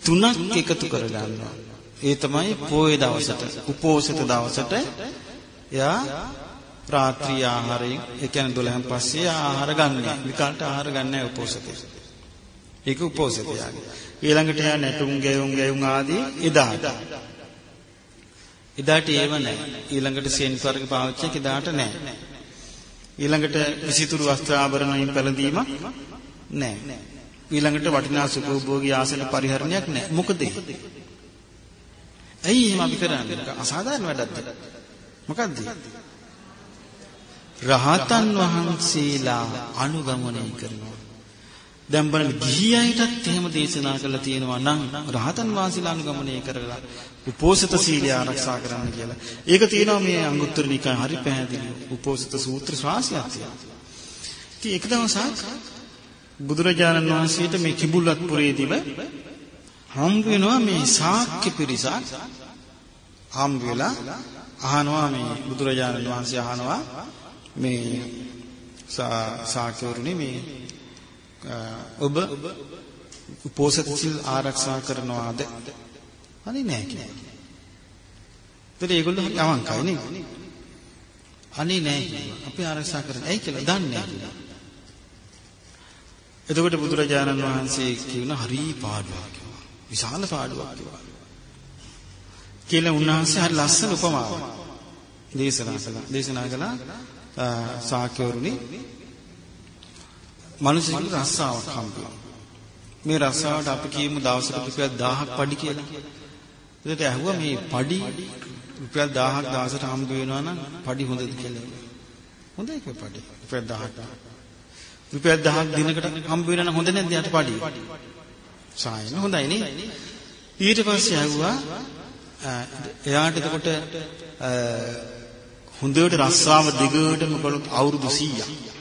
තුනක් එකතු කරගන්නවා. ඒ තමයි පොයේ දවසට උපෝසත දවසට එයා රාත්‍රී ආහාරයෙන් ඒ කියන්නේ 12න් පස්සේ ආහාර ගන්න. විකාලට ආහාර ගන්න නැහැ උපෝසතේ. ඒක උපෝසතයගේ. ඊළඟට එයා නැටුම් ගැයුම් ගැයුම් ආදී එදාට. එදාට ඒව නැහැ. ඊළඟට සෙන් වර්ග පාවිච්චි එදාට නැහැ. ඊළඟට විසිතුරු වස්ත්‍ර ආභරණයින් පැළඳීමක් නැහැ. ඊළඟට වටිනා සුඛෝභෝගී ආසන පරිහරණයක් නැහැ. මොකද ඇයි එහෙම අපි කරන්නේ? අසාධාරණ වැඩක්ද? මොකද්ද? රහතන් වහන්සේලා අනුගමනය කරනවා. දැන් බලන්න ගිහි අයටත් එහෙම දේශනා කරලා තියෙනවා නම් රහතන් වහන්සේලා අනුගමනය කරලා උපෝසත සීලය ආරක්ෂා කරන්න කියලා. ඒක තියෙනවා මේ අංගුත්තර නිකාය හරි පැහැදිලි. උපෝසත සූත්‍ර ශාස්ත්‍රයක් තියෙනවා. ඉතින් එක දවසක් බුදුරජාණන් වහන්සේට මේ කිඹුල්වත්පුරේදීම හම්බ වෙනවා මේ ශාක්‍ය පිරිසක් හම්බ වෙලා අහනවා මේ බුදුරජාණන් වහන්සේ අහනවා මේ ශාක්‍යවරුනි මේ ඔබ උපෝසත සිල් ආරක්ෂා කරනවාද? අනේ නෑ කියලා. ඒතර ඒගොල්ලෝ හරි අවංකයි නේ. අනේ නෑ අපි ආරක්ෂා කරන්නේ. ඇයි කියලා දන්නේ නෑ. එතකොට බුදුරජාණන් වහන්සේ කියන හරි පාඩුවක් කිව්වා. විශාල පාඩුවක් කිව්වා. කියලා උන්වහන්සේ හරි ලස්සන උපමාවක් දේශනා කළා. දේශනා කළා සාක්‍යවරුනි මිනිස්සුන්ට රස්සාවක් හම්බුනා. මේ රස්සාවට අපි කියමු දවසකට රුපියල් 1000ක් පඩි කියලා. ඒකට ඇහුවා මේ පඩි රුපියල් 1000ක් දවසට හම්බ වෙනවා නම් පඩි හොඳද කියලා. හොඳයි කිව්ව පඩි. රුපියල් 1000ක්. රුපියල් 1000ක් දිනකට හම්බ වෙනවා නම් හොඳ නැද්ද යට පඩි? සායන හොඳයි නේ. ඊට පස්සේ ඇහුවා එයාට එතකොට හොඳට රස්සාව දිගටම කළොත් අවුරුදු 100ක්.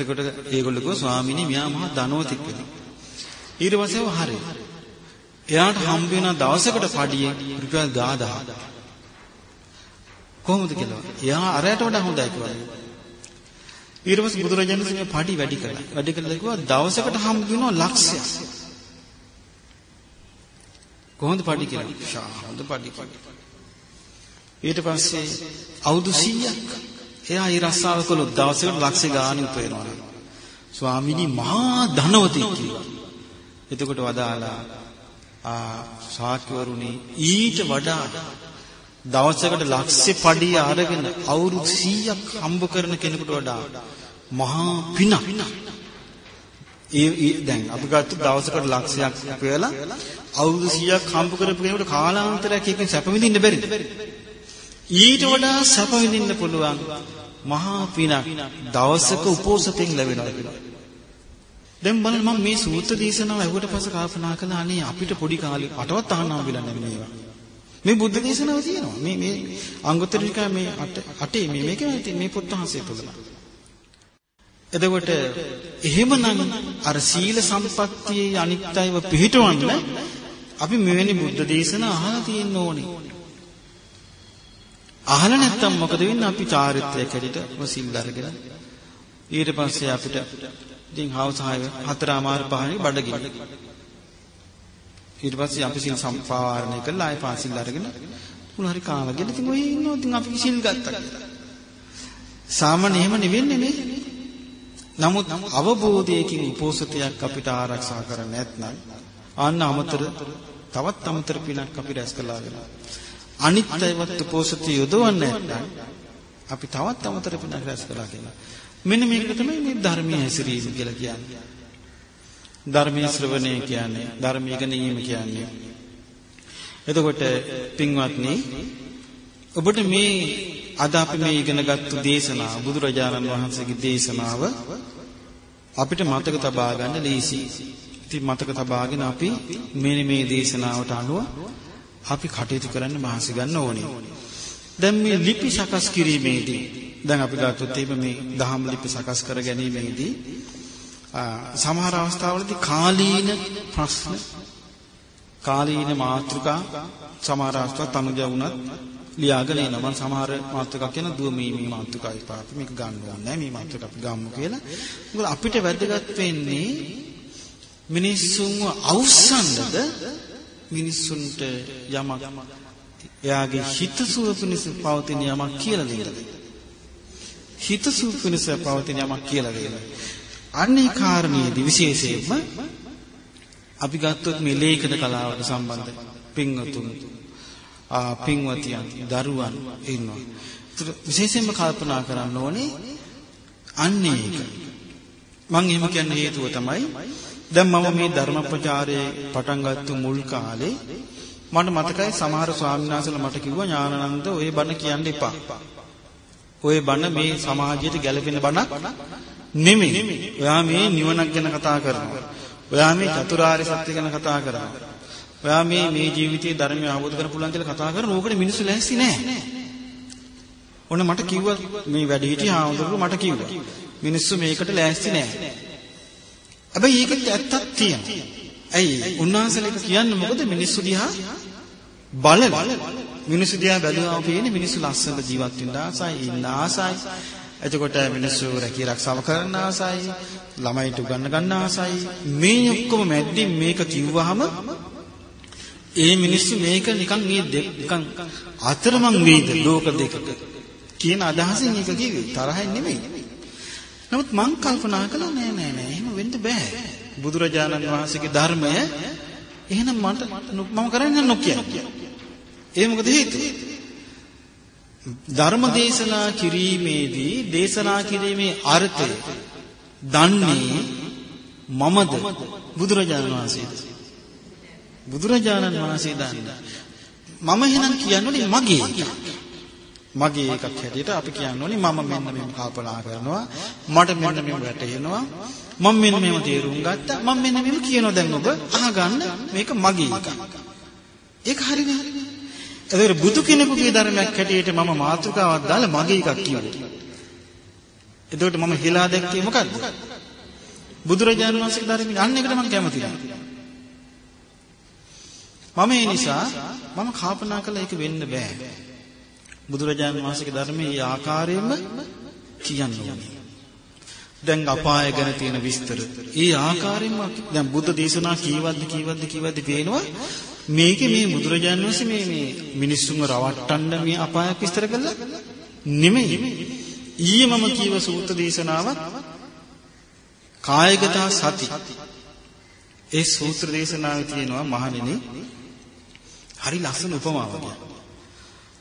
එතකොට ඒගොල්ලෝ කිව්වා ස්වාමීනි මෙයා මහා ධනවතෙක් වෙනවා. ඊට පස්සේ හරි. එයාට හම්බ වෙන දවසකට පඩිය රුපියල් 10000. කොහොමද කියලා? එයා අරයට වඩා හොඳයි කිව්වා. ඊට පස්සේ බුදුරජාණන් වහන්සේ පඩි වැඩි කළා. වැඩි කළා කිව්වා දවසකට හම්බ වෙනවා ලක්ෂයක්. කොහොමද පඩි කියලා? ශාහොඳ පඩි කියලා. ඊට පස්සේ අවුරුදු 100ක් එයා ඒ රස්සාව කළොත් දවසකට ලක්ෂ ගාණක් උපයනවා. ස්වාමිනී මහා ධනවතෙක් කිව්වා. එතකොට වදාලා ආ ශාක්‍යවරුනි ඊට වඩා දවසකට ලක්ෂෙ පඩිය අරගෙන අවුරුදු 100ක් හම්බ කරන කෙනෙකුට වඩා මහා පින ඒ දැන් අපි ගත්ත දවසකට ලක්ෂයක් උපයලා අවුරුදු 100ක් හම්බ කරපු කෙනෙකුට කාලාන්තරයක් එකකින් සැප විඳින්න බැරිද ඊට වඩා සැප විඳින්න පුළුවන් මහා පිනක් දවසක උපෝසතෙන් ලැබෙනවා කියලා. දැන් බලන්න මම මේ සූත්‍ර දේශනාව ඇහුවට පස්සේ කල්පනා කළා අනේ අපිට පොඩි කාලේ අටවත් අහන්න හම්බෙලා නැහැ මේවා. මේ බුද්ධ දේශනාව තියෙනවා. මේ මේ අංගුත්තර නිකාය මේ අටේ මේ මේක මේ පොත් වහන්සේ තුල. එතකොට එහෙමනම් අර සීල සම්පත්තියේ අනිත්‍යව පිළිටවන්න අපි මෙවැනි බුද්ධ දේශනා අහලා තියෙන්න ඕනේ. අහලා නැත්තම් මොකද වෙන්නේ? අපි චාරිත්‍රයක් හැටියට සිල් අරගෙන ඊට පස්සේ අපිට ඉතින් හවස 6 හතර අමාරු පහනේ බඩගිනි. ඊට පස්සේ අපි සිල් සම්පාරණය කළා ආයෙ පාසිල් අරගෙන මොන හරි කාලගෙන ඉතින් ඔය ඉන්නවා. ඉතින් අපි සිල් ගත්තා. සාමාන්‍ය එහෙම නෙවෙන්නේ නේ. නමුත් අවබෝධයකින් උපෝසතයක් අපිට ආරක්ෂා කර නැත්නම් අන්න අමතර තවත් අමතර පිනක් අපි රැස් කළා වෙනවා අනිත්‍යවත් උපෝසතිය යොදවන්නේ නැත්නම් අපි තවත් අමතර පිනක් රැස් කළා කියලා. මෙන්න මේක තමයි මේ ධර්මයේ හැසිරීම කියලා කියන්නේ. ධර්මයේ ශ්‍රවණය කියන්නේ ධර්මයේ ඉගෙනීම කියන්නේ. එතකොට පින්වත්නි ඔබට මේ අද අපි මේ ඉගෙනගත්තු දේශනාව බුදුරජාණන් වහන්සේගේ දේශනාව අපිට මතක තබා ගන්න ලීසි. ඉතින් මතක තබාගෙන අපි මෙන්න මේ දේශනාවට අනුව අපි කටයුතු කරන්න මහන්සි ගන්න ඕනේ. දැන් මේ ලිපි සකස් කිරීමේදී දැන් අපි ගත්තොත් මේ දහම් ලිපි සකස් කර ගැනීමේදී සමහර අවස්ථාවලදී කාලීන ප්‍රශ්න කාලීන මාතෘකා සමහර අවස්ථා තනුජ වුණත් ලියාගෙන එනවා. මම සමහර මාතෘකා කියන දුව මේ මේ මාතෘකා විපාක මේක ගන්න ඕනේ මේ මාතෘක අපි ගමු කියලා. මොකද අපිට වැදගත් වෙන්නේ මිනිස්සුන්ව අවසන්ද මිනිස්සුන්ට යමක් එයාගේ හිතසුව පිණිස පවතින යමක් කියලා දෙන්න. හිතසුව පිණිස පවතින යමක් කියලා දෙන්න. අන්නේ කාරණේදී විශේෂයෙන්ම අපි ගත්තොත් මේ ලේඛන කලාවට සම්බන්ධ පින්වතුන් ආ පින්වතියන් දරුවන් ඉන්නවා. විශේෂයෙන්ම කල්පනා කරන්න ඕනේ අන්නේ ඒක. මම එහෙම කියන හේතුව තමයි දැන් මම මේ ධර්ම ප්‍රචාරයේ පටන් ගත්ත මුල් කාලේ මට මතකයි සමහර ස්වාමීන් වහන්සේලා මට කිව්වා ඥානানন্দ ඔය බණ කියන්න එපා. ඔය බණ මේ සමාජයට ගැළපෙන බණක් නෙමෙයි. ඔයා මේ නිවනක් ගැන කතා කරනවා. ඔයා මේ චතුරාර්ය සත්‍ය ගැන කතා කරනවා. ඔයා මේ මේ ජීවිතයේ ධර්මය අවබෝධ කරගන්න පුළුවන් කියලා කතා කරන ඕකට මිනිස්සු ලැහැස්ති නෑ. ඔන්න මට කිව්වා මේ වැඩිහිටි ආවඳුරු මට කිව්වා. මිනිස්සු මේකට ලැහැස්ති නෑ. හැබැයි ඒකෙත් ඇත්තක් තියෙනවා. ඇයි? උන්වහන්සේලා කියන්නේ මොකද මිනිස්සු දිහා බලලා මිනිස්සු දිහා බැලුවාම පේන්නේ මිනිස්සු ලස්සන ජීවත් වෙන්න ආසයි, ඉන්න ආසයි. එතකොට මිනිස්සු රැකී ආරක්ෂාව කරන්න ආසයි, ළමයිට උගන්න ගන්න ආසයි. මේ ඔක්කොම මැද්දින් මේක කිව්වහම ඒ මිනිස්සු මේක නිකන් මේ නිකන් අතරමං වේද ලෝක දෙකක කියන අදහසින් ඒක කිව්වේ තරහින් නෙමෙයි. නමුත් මං කල්පනා කළා නෑ නෑ නෑ එහෙම වෙන්න බෑ. බුදුරජාණන් වහන්සේගේ ධර්මය එහෙනම් මට මම කරන්නේ නොකිය. ඒ මොකද හේතුව? ධර්ම දේශනා කිරීමේදී දේශනා කිරීමේ අර්ථය දන්නේ මමද බුදුරජාණන් වහන්සේද? බුදුරජාණන් වහන්සේ දන්නේ. මම එහෙනම් කියන්නේ මගේ මගේ එකක් හැටියට අපි කියන්නේ මම මෙන්න මෙහෙම කල්පනා කරනවා. මට මෙන්න මෙහෙම වැටහෙනවා. මම මෙන්න මෙහෙම තේරුම් ගත්තා. මම මෙන්න මෙහෙම කියනවා. දැන් ඔබ අහගන්න මේක මගේ එකක්. ඒක හරිනේ එතකොට බුදු කෙනෙකුගේ ධර්මයක් හැටියට මම මාතෘකාවක් දාලා මගේ එකක් කියනවා. එතකොට මම හිලා දැක්කේ මොකද්ද? බුදුරජාණන් වහන්සේගේ ධර්මයේ අන්න එකට මම කැමති නැහැ. මම ඒ නිසා මම කල්පනා කළා ඒක වෙන්න බෑ. බුදුරජාණන් වහන්සේගේ ධර්මයේ මේ ආකාරයෙන්ම කියන්න ඕනේ. දැන් අපාය ගැන තියෙන විස්තර. ඒ ආකාරයෙන්ම දැන් බුද්ධ දේශනා කීවද්ද කීවද්ද කීවද්ද පේනවා. මේකේ මේ බුදුරජාණන් වහන්සේ මේ මේ මිනිස්සුන්ව රවට්ටන්න මේ අපායක් විස්තර කළා නෙමෙයි. ඊයේ මම කීව සූත්‍ර දේශනාවක් කායගත සති. ඒ සූත්‍ර දේශනාවේ තියෙනවා මහණෙනි හරි ලස්සන උපමාවක්.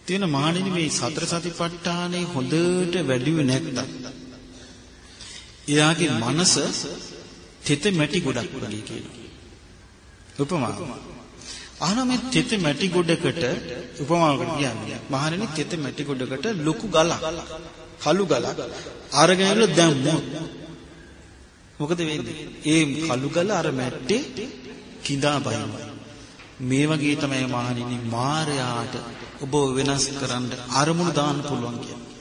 තියෙන මහණෙනි මේ සතර සතිපට්ඨානේ හොඳට වැඩිවෙ නැත්තම් එයාගේ මනස තෙත මැටි ගොඩක් වගේ කියනවා. උපමාව. අහන මේ තෙත මැටි ගොඩකට උපමාවකට කියන්නේ මහණෙනි තෙත මැටි ගොඩකට ලොකු ගලක් කළු ගලක් අරගෙන දැම්මොත් මොකද වෙන්නේ? ඒ කළු ගල අර මැට්ටේ කිඳා බහිනවා. මේ වගේ තමයි මහණෙනි මායයාට ඔබ වෙනස් කරන්න අරමුණු දාන්න පුළුවන් කියන්නේ.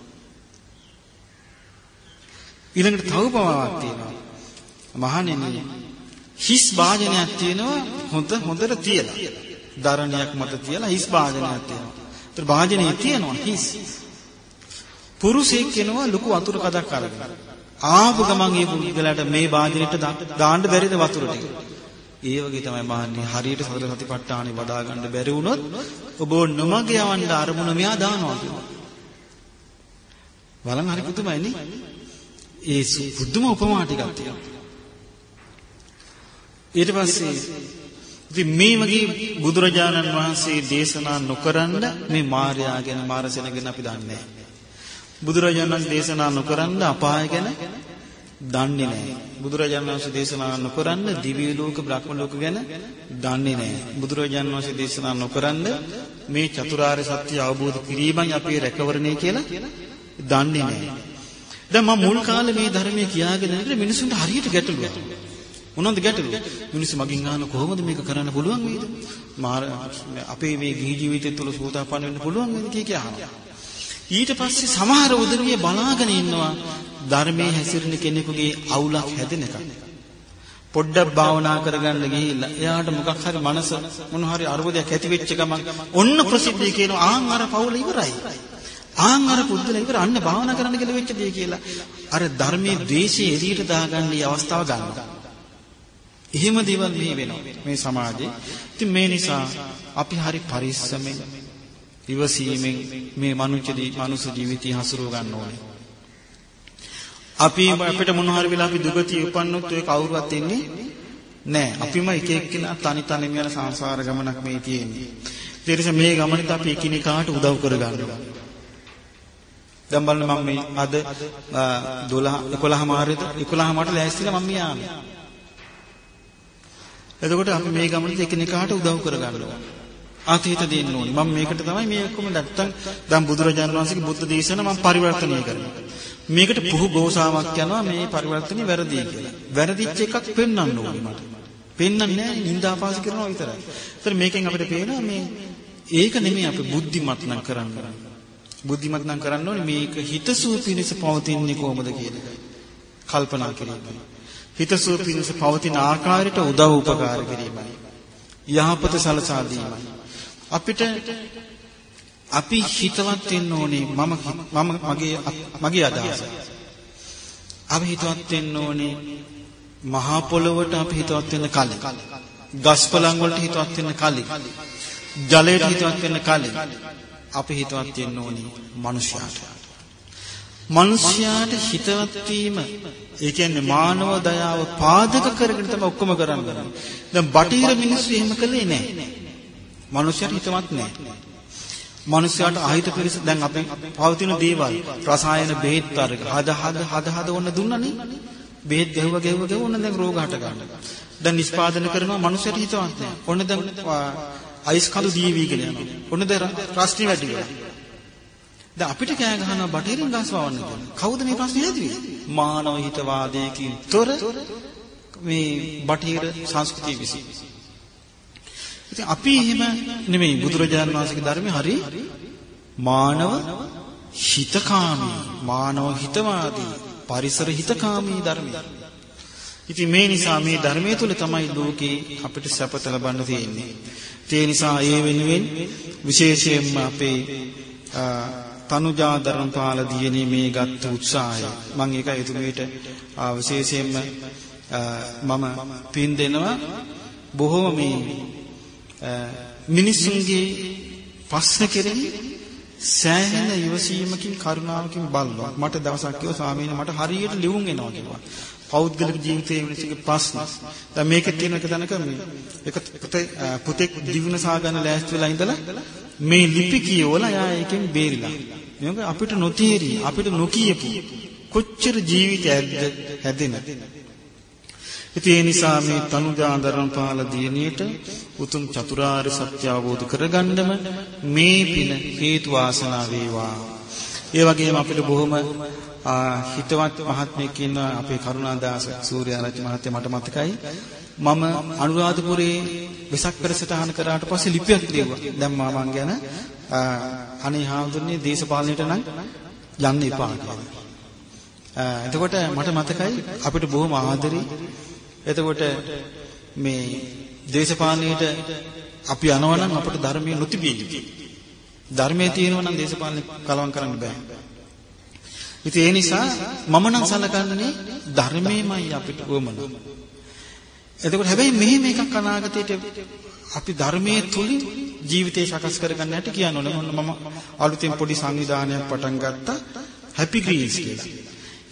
ඊළඟට තව පවාවක් තියෙනවා. මහණෙනි හිස් වාදනයක් තියෙනවා හොඳ හොඳට තියලා. දරණයක් මත තියලා හිස් වාදනයක් තියෙනවා. ඒතර වාදනයේ තියෙනවා හිස්. පුරුෂයෙක් කෙනවා ලොකු වතුර කඩක් අරගෙන. ආපු ගමන් ඒ පුද්ගලයාට මේ වාදනයට දාන්න බැරිද වතුර ටික? ඒ වගේ තමයි මහන්නේ හරියට සතර සතිපට්ඨානෙ වඩා ගන්න බැරි වුණොත් ඔබ නොමග යවන්න අරමුණ මෙහා දානවා කියනවා. බලන් හරි පුදුමයි නේ? ඒ පුදුම උපමා ටිකක් තියෙනවා. ඊට පස්සේ ඉතින් මේ වගේ බුදුරජාණන් වහන්සේ දේශනා නොකරන මේ මාර්යා ගැන මාරසෙන ගැන අපි දන්නේ නැහැ. බුදුරජාණන් දේශනා නොකරන අපාය ගැන දන්නේ නැහැ. බුදුරජාණන් වහන්සේ දේශනා නොකරන දිව්‍ය ලෝක බ්‍රහ්ම ලෝක ගැන දන්නේ නැහැ. බුදුරජාණන් වහන්සේ දේශනා නොකරන මේ චතුරාර්ය සත්‍ය අවබෝධ කිරීමයි අපේ රැකවරණය කියලා දන්නේ නැහැ. දැන් මම මුල් කාලේ මේ ධර්මයේ කියාගෙන ඉඳලා මිනිසුන්ට හරියට ගැටලුවා. මොනවද ගැටලුව? මිනිස්සු මගෙන් අහන කොහොමද මේක කරන්න පුළුවන් වේද? මාර අපේ මේ ගිහි ජීවිතය තුළ සෝතාපන්න වෙන්න පුළුවන් වේද කිය කිය අහනවා. ඊට පස්සේ සමහර උදවිය බලාගෙන ඉන්නවා ධර්මයේ හැසිරෙන කෙනෙකුගේ අවුලක් හැදෙනකම්. පොඩ්ඩක් භාවනා කරගන්න ගිහිල්ලා එයාට මොකක් හරි මනස මොන හරි අරුබුදයක් ඇති වෙච්ච ගමන් ඔන්න ප්‍රසිද්ධිය කියනවා ආන් අර පවුල ඉවරයි. ආන් අර පුද්දල ඉවර අන්න භාවනා කරන්න කියලා වෙච්ච දේ කියලා. අර ධර්මයේ ද්වේෂය එළියට දාගන්න මේ අවස්ථාව ගන්නවා. එහෙම දේවල් මේ වෙනවා මේ සමාජේ. ඉතින් මේ නිසා අපි හරි පරිස්සමෙන් ඉවසීමෙන් මේ මනුෂ්‍ය මනුස්ස ජීවිතය හසුරව ගන්න ඕනේ. අපි අපිට මොන හරි වෙලා අපි දුගතිය උපන්නොත් ඔය කවුරුවත් ඉන්නේ නෑ. අපිම එක එක්කෙනා තනි තනිම යන සංසාර ගමනක් මේ තියෙන්නේ. ඒ නිසා මේ ගමනට අපි එකිනෙකාට උදව් කරගන්නවා. දැන් බලන්න මම මේ අද 12 11 මාරේද 11 මාට ලෑස්තිලා මම යාමේ. එතකොට අපි මේ ගමනට එකිනෙකාට උදව් කරගන්නවා. අතීත දෙන්න ඕනේ. මම මේකට තමයි මේ ඔක්කොම නැත්තම් දැන් බුදුරජාණන් වහන්සේගේ බුද්ධ දේශන මම පරිවර්තනය කරනවා. මේකට පුහු ගෝසාවක් යනවා මේ පරිවර්තනේ වැරදි කියලා. වැරදිච්ච එකක් පෙන්වන්න ඕනේ මට. පෙන්වන්නේ නැහැ නින්දාපාස කරනවා විතරයි. ඒතර මේකෙන් අපිට පේනවා මේ ඒක නෙමෙයි අපි බුද්ධිමත් නම් කරන්න. බුද්ධිමත් නම් කරන්න ඕනේ මේක හිතසුව පිණිස පවතින්නේ කොහොමද කියන එක. කල්පනා කිරීමයි. හිතසුව පිණිස පවතින ආකාරයට උදව් උපකාර කිරීමයි. යහපත සලසා දීමයි. අපිට අපි හිතවත් වෙන්න ඕනේ මම මම මගේ මගේ අදහස. අපි හිතවත් වෙන්න ඕනේ මහා පොළොවට අපි හිතවත් වෙන්න කලින්. ගස්පලන් වලට හිතවත් වෙන්න කලින්. ජලයට හිතවත් වෙන්න කලින් අපි හිතවත් වෙන්න ඕනේ මනුෂ්‍යයාට. මනුෂ්‍යයාට හිතවත් වීම ඒ කියන්නේ මානව දයාව පාදක කරගෙන තමයි ඔක්කොම කරන්නේ. දැන් බටහිර මිනිස්සු එහෙම කළේ නැහැ. මනුෂ්‍යයාට හිතවත් නැහැ. මනුෂ්‍යයාට අහිත පිරිස දැන් අපි පවතින දේවල් රසායන බෙහෙත් වර්ග හද හද හද හද ඔන්න දුන්නනේ. බෙහෙත් ගැහුව ගැහුව ගැහුව ඔන්න දැන් රෝග හට ගන්නවා. දැන් නිෂ්පාදනය කරනවා මනුෂ්‍යයාට හිතවත් නැහැ. ඔන්න දැන් අයිස් කඳු දී වීගෙන යනවා. ඔන්න දැන් රස්ටි වැඩි වෙනවා. දැන් අපිට කෑ ගහනවා බටහිරින් ගස් වවන්න කියලා. කවුද මේ ප්‍රශ්නේ ඇදුවේ? මානව හිතවාදයකින් තොර මේ බටහිර සංස්කෘතිය විසින්. ඉතින් අපි එහෙම නෙමෙයි බුදුරජාණන් වහන්සේගේ ධර්මයේ හරි මානව හිතකාමී මානව හිතවාදී පරිසර හිතකාමී ධර්මය. ඉතින් මේ නිසා මේ ධර්මයේ තුල තමයි ලෝකේ අපිට සැපත ලබන්න තියෙන්නේ. ඒ නිසා ඒ වෙනුවෙන් විශේෂයෙන්ම අපේ තනුජා ධර්මපාල දියණිය මේ ගත්ත උත්සාහය මම ඒක එතුමියට විශේෂයෙන්ම මම පින් දෙනවා බොහෝ මේ මිනිසුන්ගේ ප්‍රශ්න කෙරෙහි සෑහෙන ඉවසීමකින් කරුණාවකින් බලනවා මට දවසක් කිව්වා ස්වාමීනි මට හරියට ලියුම් එනවා කිව්වා පෞද්ගලික ජීවිතයේ මිනිස්සුගේ ප්‍රශ්න. දැන් මේකේ තියෙන එක දැනක මේ එක පුතෙක් දිවින සාගන්න ලෑස්ති වෙලා ඉඳලා මේ ලිපි කියවලා යා එකෙන් බේරිලා. මේක අපිට නොතේරි අපිට නොකියපු කොච්චර ජීවිතයක්ද හැදෙන. ඉතින් ඒ නිසා මේ තනුජාදරණ පාල දියණියට උතුම් චතුරාර්ය සත්‍ය අවබෝධ කරගන්නම මේ පින හේතු වාසනා වේවා. ඒ වගේම අපිට බොහොම හිතවත් මහත්මයෙක් ඉන්නවා අපේ කරුණාදාස සූර්යාරච්චි මහත්තයා මට මතකයි මම අනුරාධපුරේ වෙසක් පෙරසටහන කරාට පස්සේ ලිපියක් ලියුවා දැන් මම ගැන අනේ හාමුදුරනේ දේශපාලනයට නම් යන්න එපා කියලා. එතකොට මට මතකයි අපිට බොහොම ආදරේ එතකොට මේ දේශපාලනයට අපි යනවා නම් අපට ධර්මයේ නොතිබිය යුතුයි. ධර්මයේ තියෙනවා නම් දේශපාලන කලවම් කරන්න බෑ. ඉතින් ඒ නිසා මම නම් සලකන්නේ ධර්මයමයි අපිට උවමන. එතකොට හැබැයි මෙහෙම එකක් අනාගතයට අපි ධර්මයේ තුලින් ජීවිතේ සකස් කරගන්න හැටි කියන්න ඕනේ. මොන්න මම අලුතෙන් පොඩි සංවිධානයක් පටන් ගත්තා හැපි ග්‍රීන්ස් කියලා.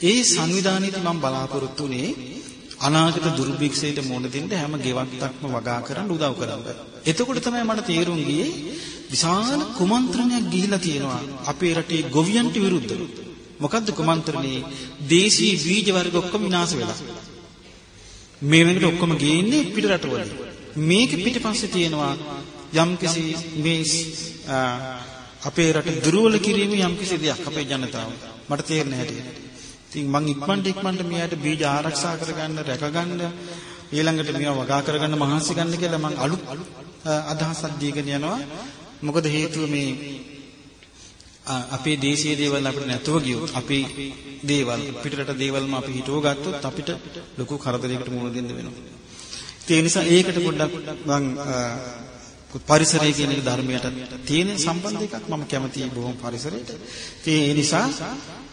ඒ සංවිධානයේදී මම බලාපොරොත්තු වෙන්නේ අනාගත දුර්භික්ෂයට මුහුණ දෙන්න හැම ගෙවත්තක්ම වගා කරන්න උදව් කරන්න. එතකොට තමයි මට තේරුම් ගියේ විශාල කුමන්ත්‍රණයක් ගිහිලා තියෙනවා අපේ රටේ ගොවියන්ට විරුද්ධව. මොකද්ද කුමන්ත්‍රණේ? දේශීය බීජ වර්ග ඔක්කොම විනාශ වෙලා. මේ වෙනකොට ඔක්කොම ගේන්නේ පිට රටවල. මේක පිටිපස්සේ තියෙනවා යම්කිසි මේ අපේ රට දුර්වල කිරීම යම්කිසි දෙයක් අපේ ජනතාව. මට තේරෙන හැටි. ඉතින් මං ඉක්මනට ඉක්මනට මෙයාට බීජ ආරක්ෂා කරගන්න, රැකගන්න, ඊළඟට මේවා වගා කරගන්න මහන්සි ගන්න කියලා මං අලුත් අදහසක් දීගෙන යනවා. මොකද හේතුව මේ අපේ දේශීය දේවල් අපිට නැතුව ගියොත් අපේ දේවල් පිටරට දේවල්ම අපි හිතුව ගත්තොත් අපිට ලොකු කරදරයකට මුහුණ දෙන්න වෙනවා. ඒ නිසා ඒකට පොඩ්ඩක් මම පරිසරය කියන එක ධර්මයට තියෙන සම්බන්ධ එකක් මම කැමතියි බොහොම පරිසරයට. ඒ නිසා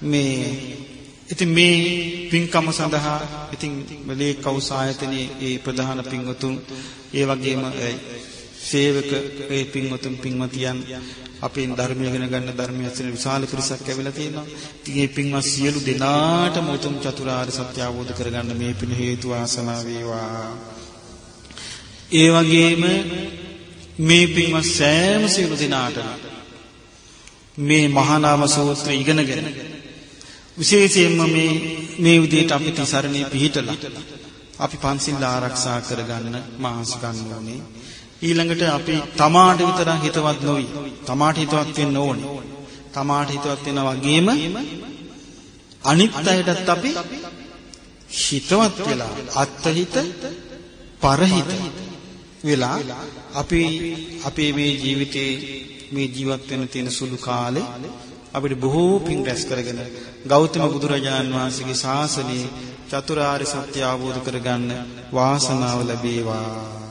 මේ ඉතින් මේ පින්කම සඳහා ඉතින් ලේ කවුස් ආයතනයේ ඒ ප්‍රධාන පින්වතුන් ඒ වගේම සේවක ඒ පින්වතුන් පින්වතියන් අපෙන් ධර්මය ඉගෙන ගන්න ධර්මය ඇසෙන විශාල පිරිසක් ඇවිල්ලා තියෙනවා. ඉතින් මේ පින්වත් සියලු දෙනාටම උතුම් චතුරාර්ය සත්‍ය අවබෝධ කරගන්න මේ පින හේතු වාසනා වේවා. ඒ වගේම මේ පින්වත් සෑම සියලු දෙනාටම මේ මහා නාම සූත්‍රය ඉගෙනගෙන විශේෂයෙන්ම මේ මේ විදිහට අපි තිසරණේ පිහිටලා අපි පන්සිල් ආරක්ෂා කරගන්න මහන්සි ගන්න ඕනේ. ඊළඟට අපි තමාට විතරක් හිතවත් නොවි. තමාට හිතවත් වෙන්න ඕනේ. තමාට හිතවත් වෙනා වගේම අනිත් අයටත් අපි හිතවත් වෙලා අත්හිත පරහිත වෙලා අපි අපේ මේ ජීවිතේ මේ ජීවත් වෙන තියෙන සුළු කාලේ අපිට බොහෝ පින් රැස් කරගෙන ගෞතම බුදුරජාන් වහන්සේගේ ශාසනයේ චතුරාර්ය සත්‍ය අවබෝධ කරගන්න වාසනාව ලැබේවා.